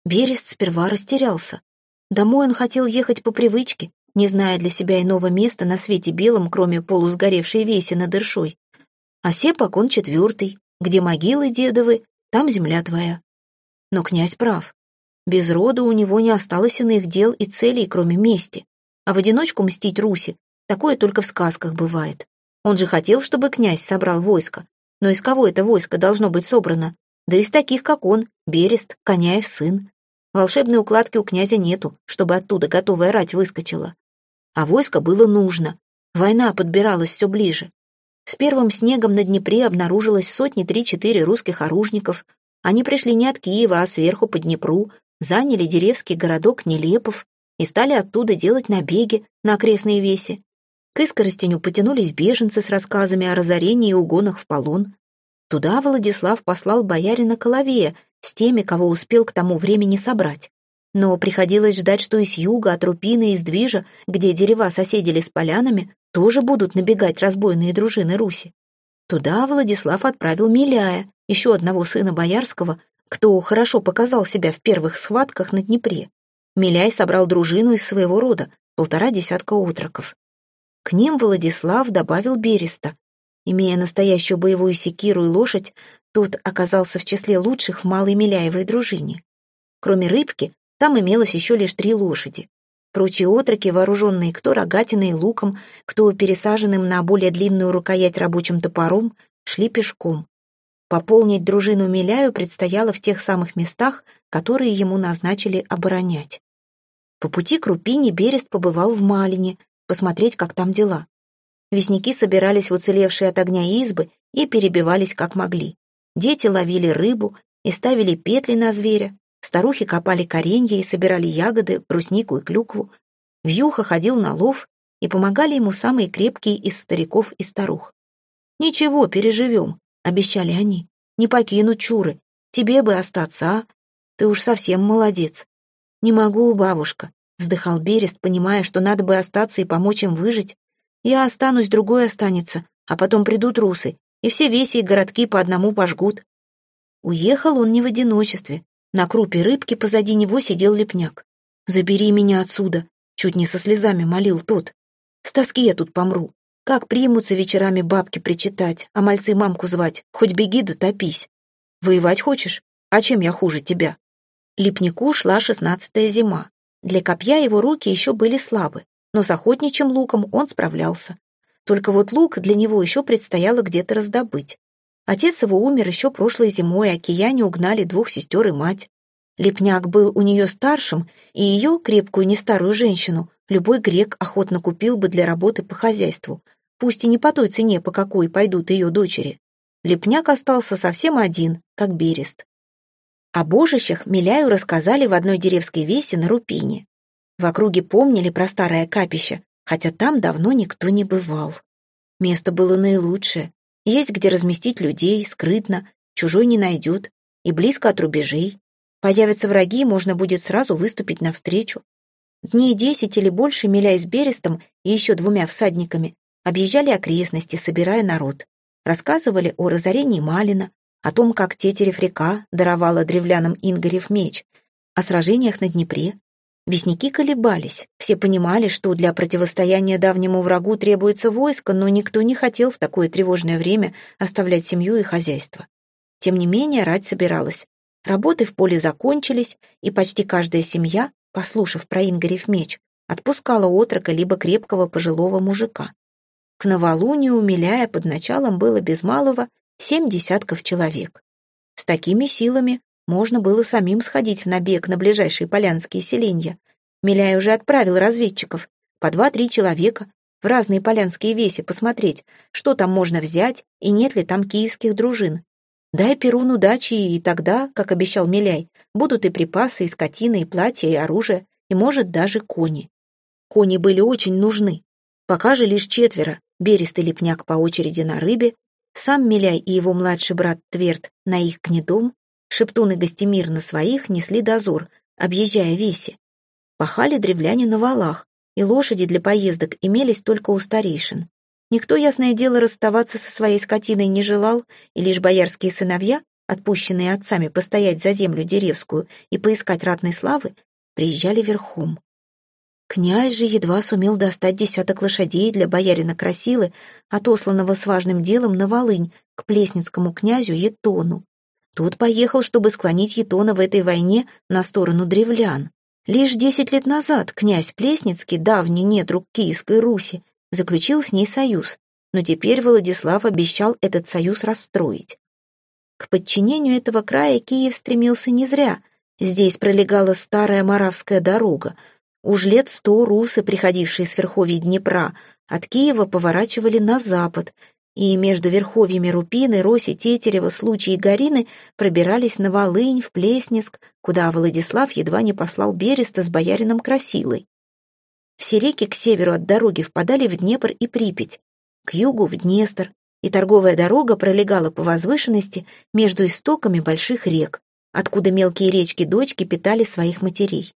Берест сперва растерялся. Домой он хотел ехать по привычке, не зная для себя иного места на свете белом, кроме полусгоревшей веси над Иршой. А сепок он четвертый, где могилы дедовы, там земля твоя. Но князь прав. Без рода у него не осталось иных дел и целей, кроме мести. А в одиночку мстить Руси такое только в сказках бывает. Он же хотел, чтобы князь собрал войско. Но из кого это войско должно быть собрано? Да из таких, как он, Берест, Коняев сын. Волшебной укладки у князя нету, чтобы оттуда готовая рать выскочила. А войско было нужно. Война подбиралась все ближе. С первым снегом на Днепре обнаружилось сотни три-четыре русских оружников. Они пришли не от Киева, а сверху по Днепру, заняли деревский городок Нелепов и стали оттуда делать набеги на окрестные веси. К искоростеню потянулись беженцы с рассказами о разорении и угонах в полон. Туда Владислав послал боярина Коловея с теми, кого успел к тому времени собрать. Но приходилось ждать, что из юга, от Рупины и из Движа, где дерева соседили с полянами, тоже будут набегать разбойные дружины Руси. Туда Владислав отправил Миляя, еще одного сына Боярского, кто хорошо показал себя в первых схватках на Днепре. Миляй собрал дружину из своего рода, полтора десятка отроков. К ним Владислав добавил Береста. Имея настоящую боевую секиру и лошадь, тот оказался в числе лучших в Малой Миляевой дружине. Кроме рыбки, там имелось еще лишь три лошади. Прочие отроки, вооруженные кто рогатиной и луком, кто пересаженным на более длинную рукоять рабочим топором, шли пешком. Пополнить дружину Миляю предстояло в тех самых местах, которые ему назначили оборонять. По пути к Рупине Берест побывал в Малине, посмотреть, как там дела. Весники собирались в уцелевшие от огня избы и перебивались как могли. Дети ловили рыбу и ставили петли на зверя, старухи копали коренья и собирали ягоды, бруснику и клюкву. Вьюха ходил на лов, и помогали ему самые крепкие из стариков и старух. «Ничего, переживем», — обещали они. «Не покинут чуры. Тебе бы остаться, а? Ты уж совсем молодец». «Не могу, бабушка вздыхал Берест, понимая, что надо бы остаться и помочь им выжить. Я останусь, другой останется, а потом придут русы, и все веси и городки по одному пожгут. Уехал он не в одиночестве. На крупе рыбки позади него сидел лепняк. «Забери меня отсюда», — чуть не со слезами молил тот. «С тоски я тут помру. Как примутся вечерами бабки причитать, а мальцы мамку звать, хоть беги да топись. Воевать хочешь? А чем я хуже тебя?» Лепнику шла шестнадцатая зима. Для копья его руки еще были слабы, но с охотничьим луком он справлялся. Только вот лук для него еще предстояло где-то раздобыть. Отец его умер еще прошлой зимой, а кияне угнали двух сестер и мать. Лепняк был у нее старшим, и ее, крепкую не старую женщину, любой грек охотно купил бы для работы по хозяйству, пусть и не по той цене, по какой пойдут ее дочери. Лепняк остался совсем один, как берест. О божищах Миляю рассказали в одной деревской весе на Рупине. В округе помнили про старое капище, хотя там давно никто не бывал. Место было наилучшее. Есть где разместить людей, скрытно, чужой не найдет, и близко от рубежей. Появятся враги, можно будет сразу выступить навстречу. Дней десять или больше Миляй с Берестом и еще двумя всадниками объезжали окрестности, собирая народ. Рассказывали о разорении Малина, о том, как Тетерев река даровала древлянам Ингарев меч, о сражениях на Днепре. Весники колебались, все понимали, что для противостояния давнему врагу требуется войско, но никто не хотел в такое тревожное время оставлять семью и хозяйство. Тем не менее, рать собиралась. Работы в поле закончились, и почти каждая семья, послушав про Ингарев меч, отпускала отрока либо крепкого пожилого мужика. К новолунию, умиляя, под началом было без малого семь десятков человек. С такими силами можно было самим сходить в набег на ближайшие полянские селения. Миляй уже отправил разведчиков, по два-три человека, в разные полянские веси посмотреть, что там можно взять и нет ли там киевских дружин. Дай Перун удачи, и тогда, как обещал Миляй, будут и припасы, и скотина, и платья, и оружие, и, может, даже кони. Кони были очень нужны. Пока же лишь четверо, Берест и Лепняк по очереди на рыбе, сам Миляй и его младший брат Тверд на их гнедом, Шептун и Гостемир на своих несли дозор, объезжая веси. Пахали древляне на валах, и лошади для поездок имелись только у старейшин. Никто, ясное дело, расставаться со своей скотиной не желал, и лишь боярские сыновья, отпущенные отцами постоять за землю деревскую и поискать ратной славы, приезжали верхом. Князь же едва сумел достать десяток лошадей для боярина Красилы, отосланного с важным делом на Волынь, к плесницкому князю Етону. Тот поехал, чтобы склонить Етона в этой войне на сторону древлян. Лишь десять лет назад князь Плесницкий, давний недруг Киевской Руси, заключил с ней союз, но теперь Владислав обещал этот союз расстроить. К подчинению этого края Киев стремился не зря. Здесь пролегала старая Моравская дорога. Уж лет сто русы, приходившие с верховий Днепра, от Киева поворачивали на запад, и между верховьями Рупины, Роси, Тетерева, Случи и Горины пробирались на Волынь, в Плесницк, куда Владислав едва не послал Береста с боярином Красилой. Все реки к северу от дороги впадали в Днепр и Припять, к югу — в Днестр, и торговая дорога пролегала по возвышенности между истоками больших рек, откуда мелкие речки-дочки питали своих матерей.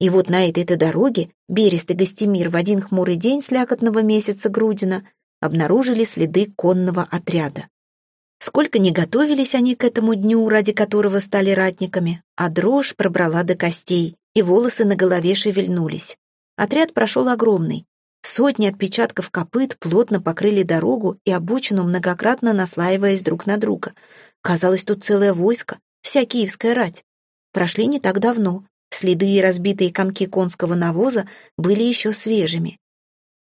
И вот на этой-то дороге Берест и Гостемир в один хмурый день слякотного месяца Грудина обнаружили следы конного отряда. Сколько не готовились они к этому дню, ради которого стали ратниками, а дрожь пробрала до костей, и волосы на голове шевельнулись. Отряд прошел огромный. Сотни отпечатков копыт плотно покрыли дорогу и обочину, многократно наслаиваясь друг на друга. Казалось, тут целое войско, вся киевская рать. Прошли не так давно. Следы и разбитые комки конского навоза были еще свежими.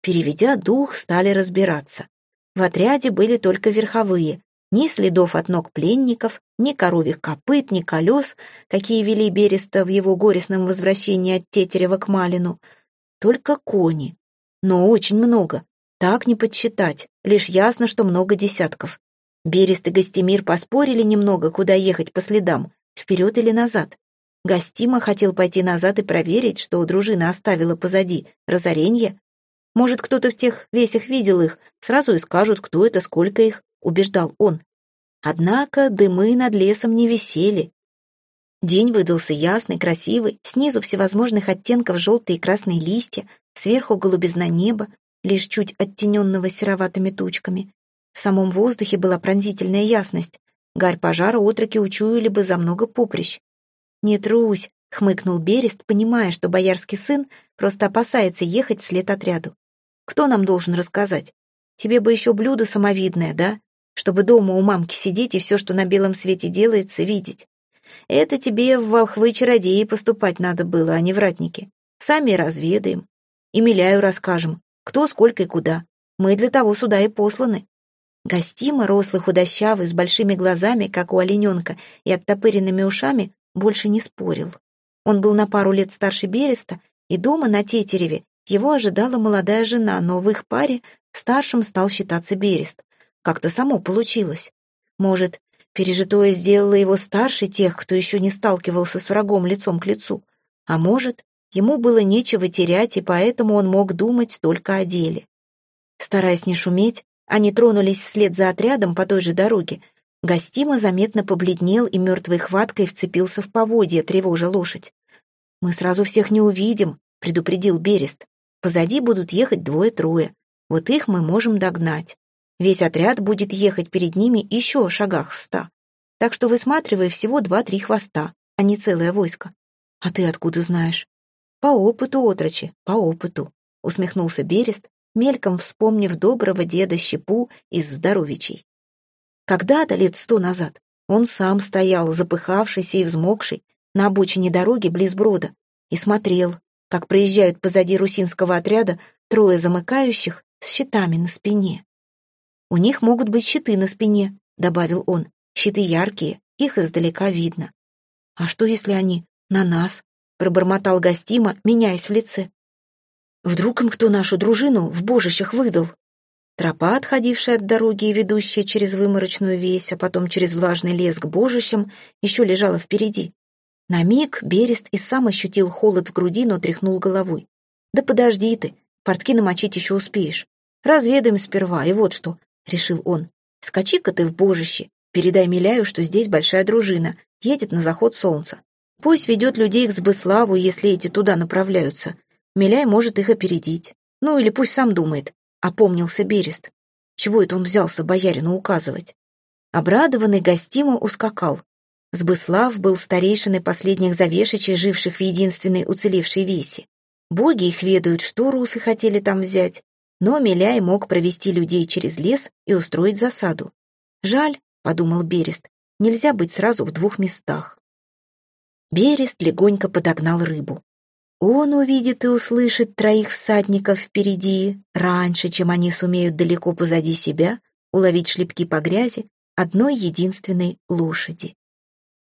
Переведя дух, стали разбираться. В отряде были только верховые. Ни следов от ног пленников, ни коровьих копыт, ни колес, какие вели Береста в его горестном возвращении от Тетерева к Малину — только кони. Но очень много. Так не подсчитать. Лишь ясно, что много десятков. Берест и Гостемир поспорили немного, куда ехать по следам, вперед или назад. Гостима хотел пойти назад и проверить, что дружина оставила позади разоренье. Может, кто-то в тех весях видел их, сразу и скажут, кто это, сколько их, убеждал он. Однако дымы над лесом не висели, День выдался ясный, красивый, снизу всевозможных оттенков желтые и красные листья, сверху голубизна неба, лишь чуть оттененного сероватыми тучками. В самом воздухе была пронзительная ясность. Гарь пожара отроки учуяли бы за много поприщ. «Не трусь», — хмыкнул Берест, понимая, что боярский сын просто опасается ехать вслед отряду. «Кто нам должен рассказать? Тебе бы еще блюдо самовидное, да? Чтобы дома у мамки сидеть и все, что на белом свете делается, видеть. Это тебе в волхвы-чародеи поступать надо было, а не в ратники. Сами разведаем. И Миляю расскажем, кто, сколько и куда. Мы для того сюда и посланы. Гостима, рослый худощавый, с большими глазами, как у олененка, и оттопыренными ушами, больше не спорил. Он был на пару лет старше Береста, и дома на Тетереве его ожидала молодая жена, но в их паре старшим стал считаться Берест. Как-то само получилось. Может, Пережитое сделало его старше тех, кто еще не сталкивался с врагом лицом к лицу. А может, ему было нечего терять, и поэтому он мог думать только о деле. Стараясь не шуметь, они тронулись вслед за отрядом по той же дороге. Гостима заметно побледнел и мертвой хваткой вцепился в поводья, тревожа лошадь. «Мы сразу всех не увидим», — предупредил Берест. «Позади будут ехать двое-трое. Вот их мы можем догнать. Весь отряд будет ехать перед ними еще шагах в ста. Так что высматривай всего два-три хвоста, а не целое войско. А ты откуда знаешь? По опыту, отрочи, по опыту, усмехнулся Берест, мельком вспомнив доброго деда Щепу из Здоровичей. Когда-то, лет сто назад, он сам стоял, запыхавшийся и взмокший, на обочине дороги близ брода, и смотрел, как проезжают позади русинского отряда трое замыкающих с щитами на спине. «У них могут быть щиты на спине», — добавил он. «Щиты яркие, их издалека видно». «А что, если они на нас?» — пробормотал Гостима, меняясь в лице. «Вдруг им кто нашу дружину в божищах выдал?» Тропа, отходившая от дороги и ведущая через выморочную весь, а потом через влажный лес к божищам, еще лежала впереди. На миг Берест и сам ощутил холод в груди, но тряхнул головой. «Да подожди ты, портки намочить еще успеешь. Разведаем сперва, и вот что», — решил он. «Скачи-ка ты в божище, передай Миляю, что здесь большая дружина, едет на заход солнца. Пусть ведет людей к Сбыславу, если эти туда направляются. Миляй может их опередить. Ну или пусть сам думает, опомнился Берест. Чего это он взялся боярину указывать? Обрадованный гостимо ускакал. Сбыслав был старейшиной последних завешичей, живших в единственной уцелевшей весе. Боги их ведают, что русы хотели там взять, но Миляй мог провести людей через лес и устроить засаду. «Жаль», — подумал Берест, — «нельзя быть сразу в двух местах». Берест легонько подогнал рыбу. Он увидит и услышит троих всадников впереди, раньше, чем они сумеют далеко позади себя уловить шлепки по грязи одной единственной лошади.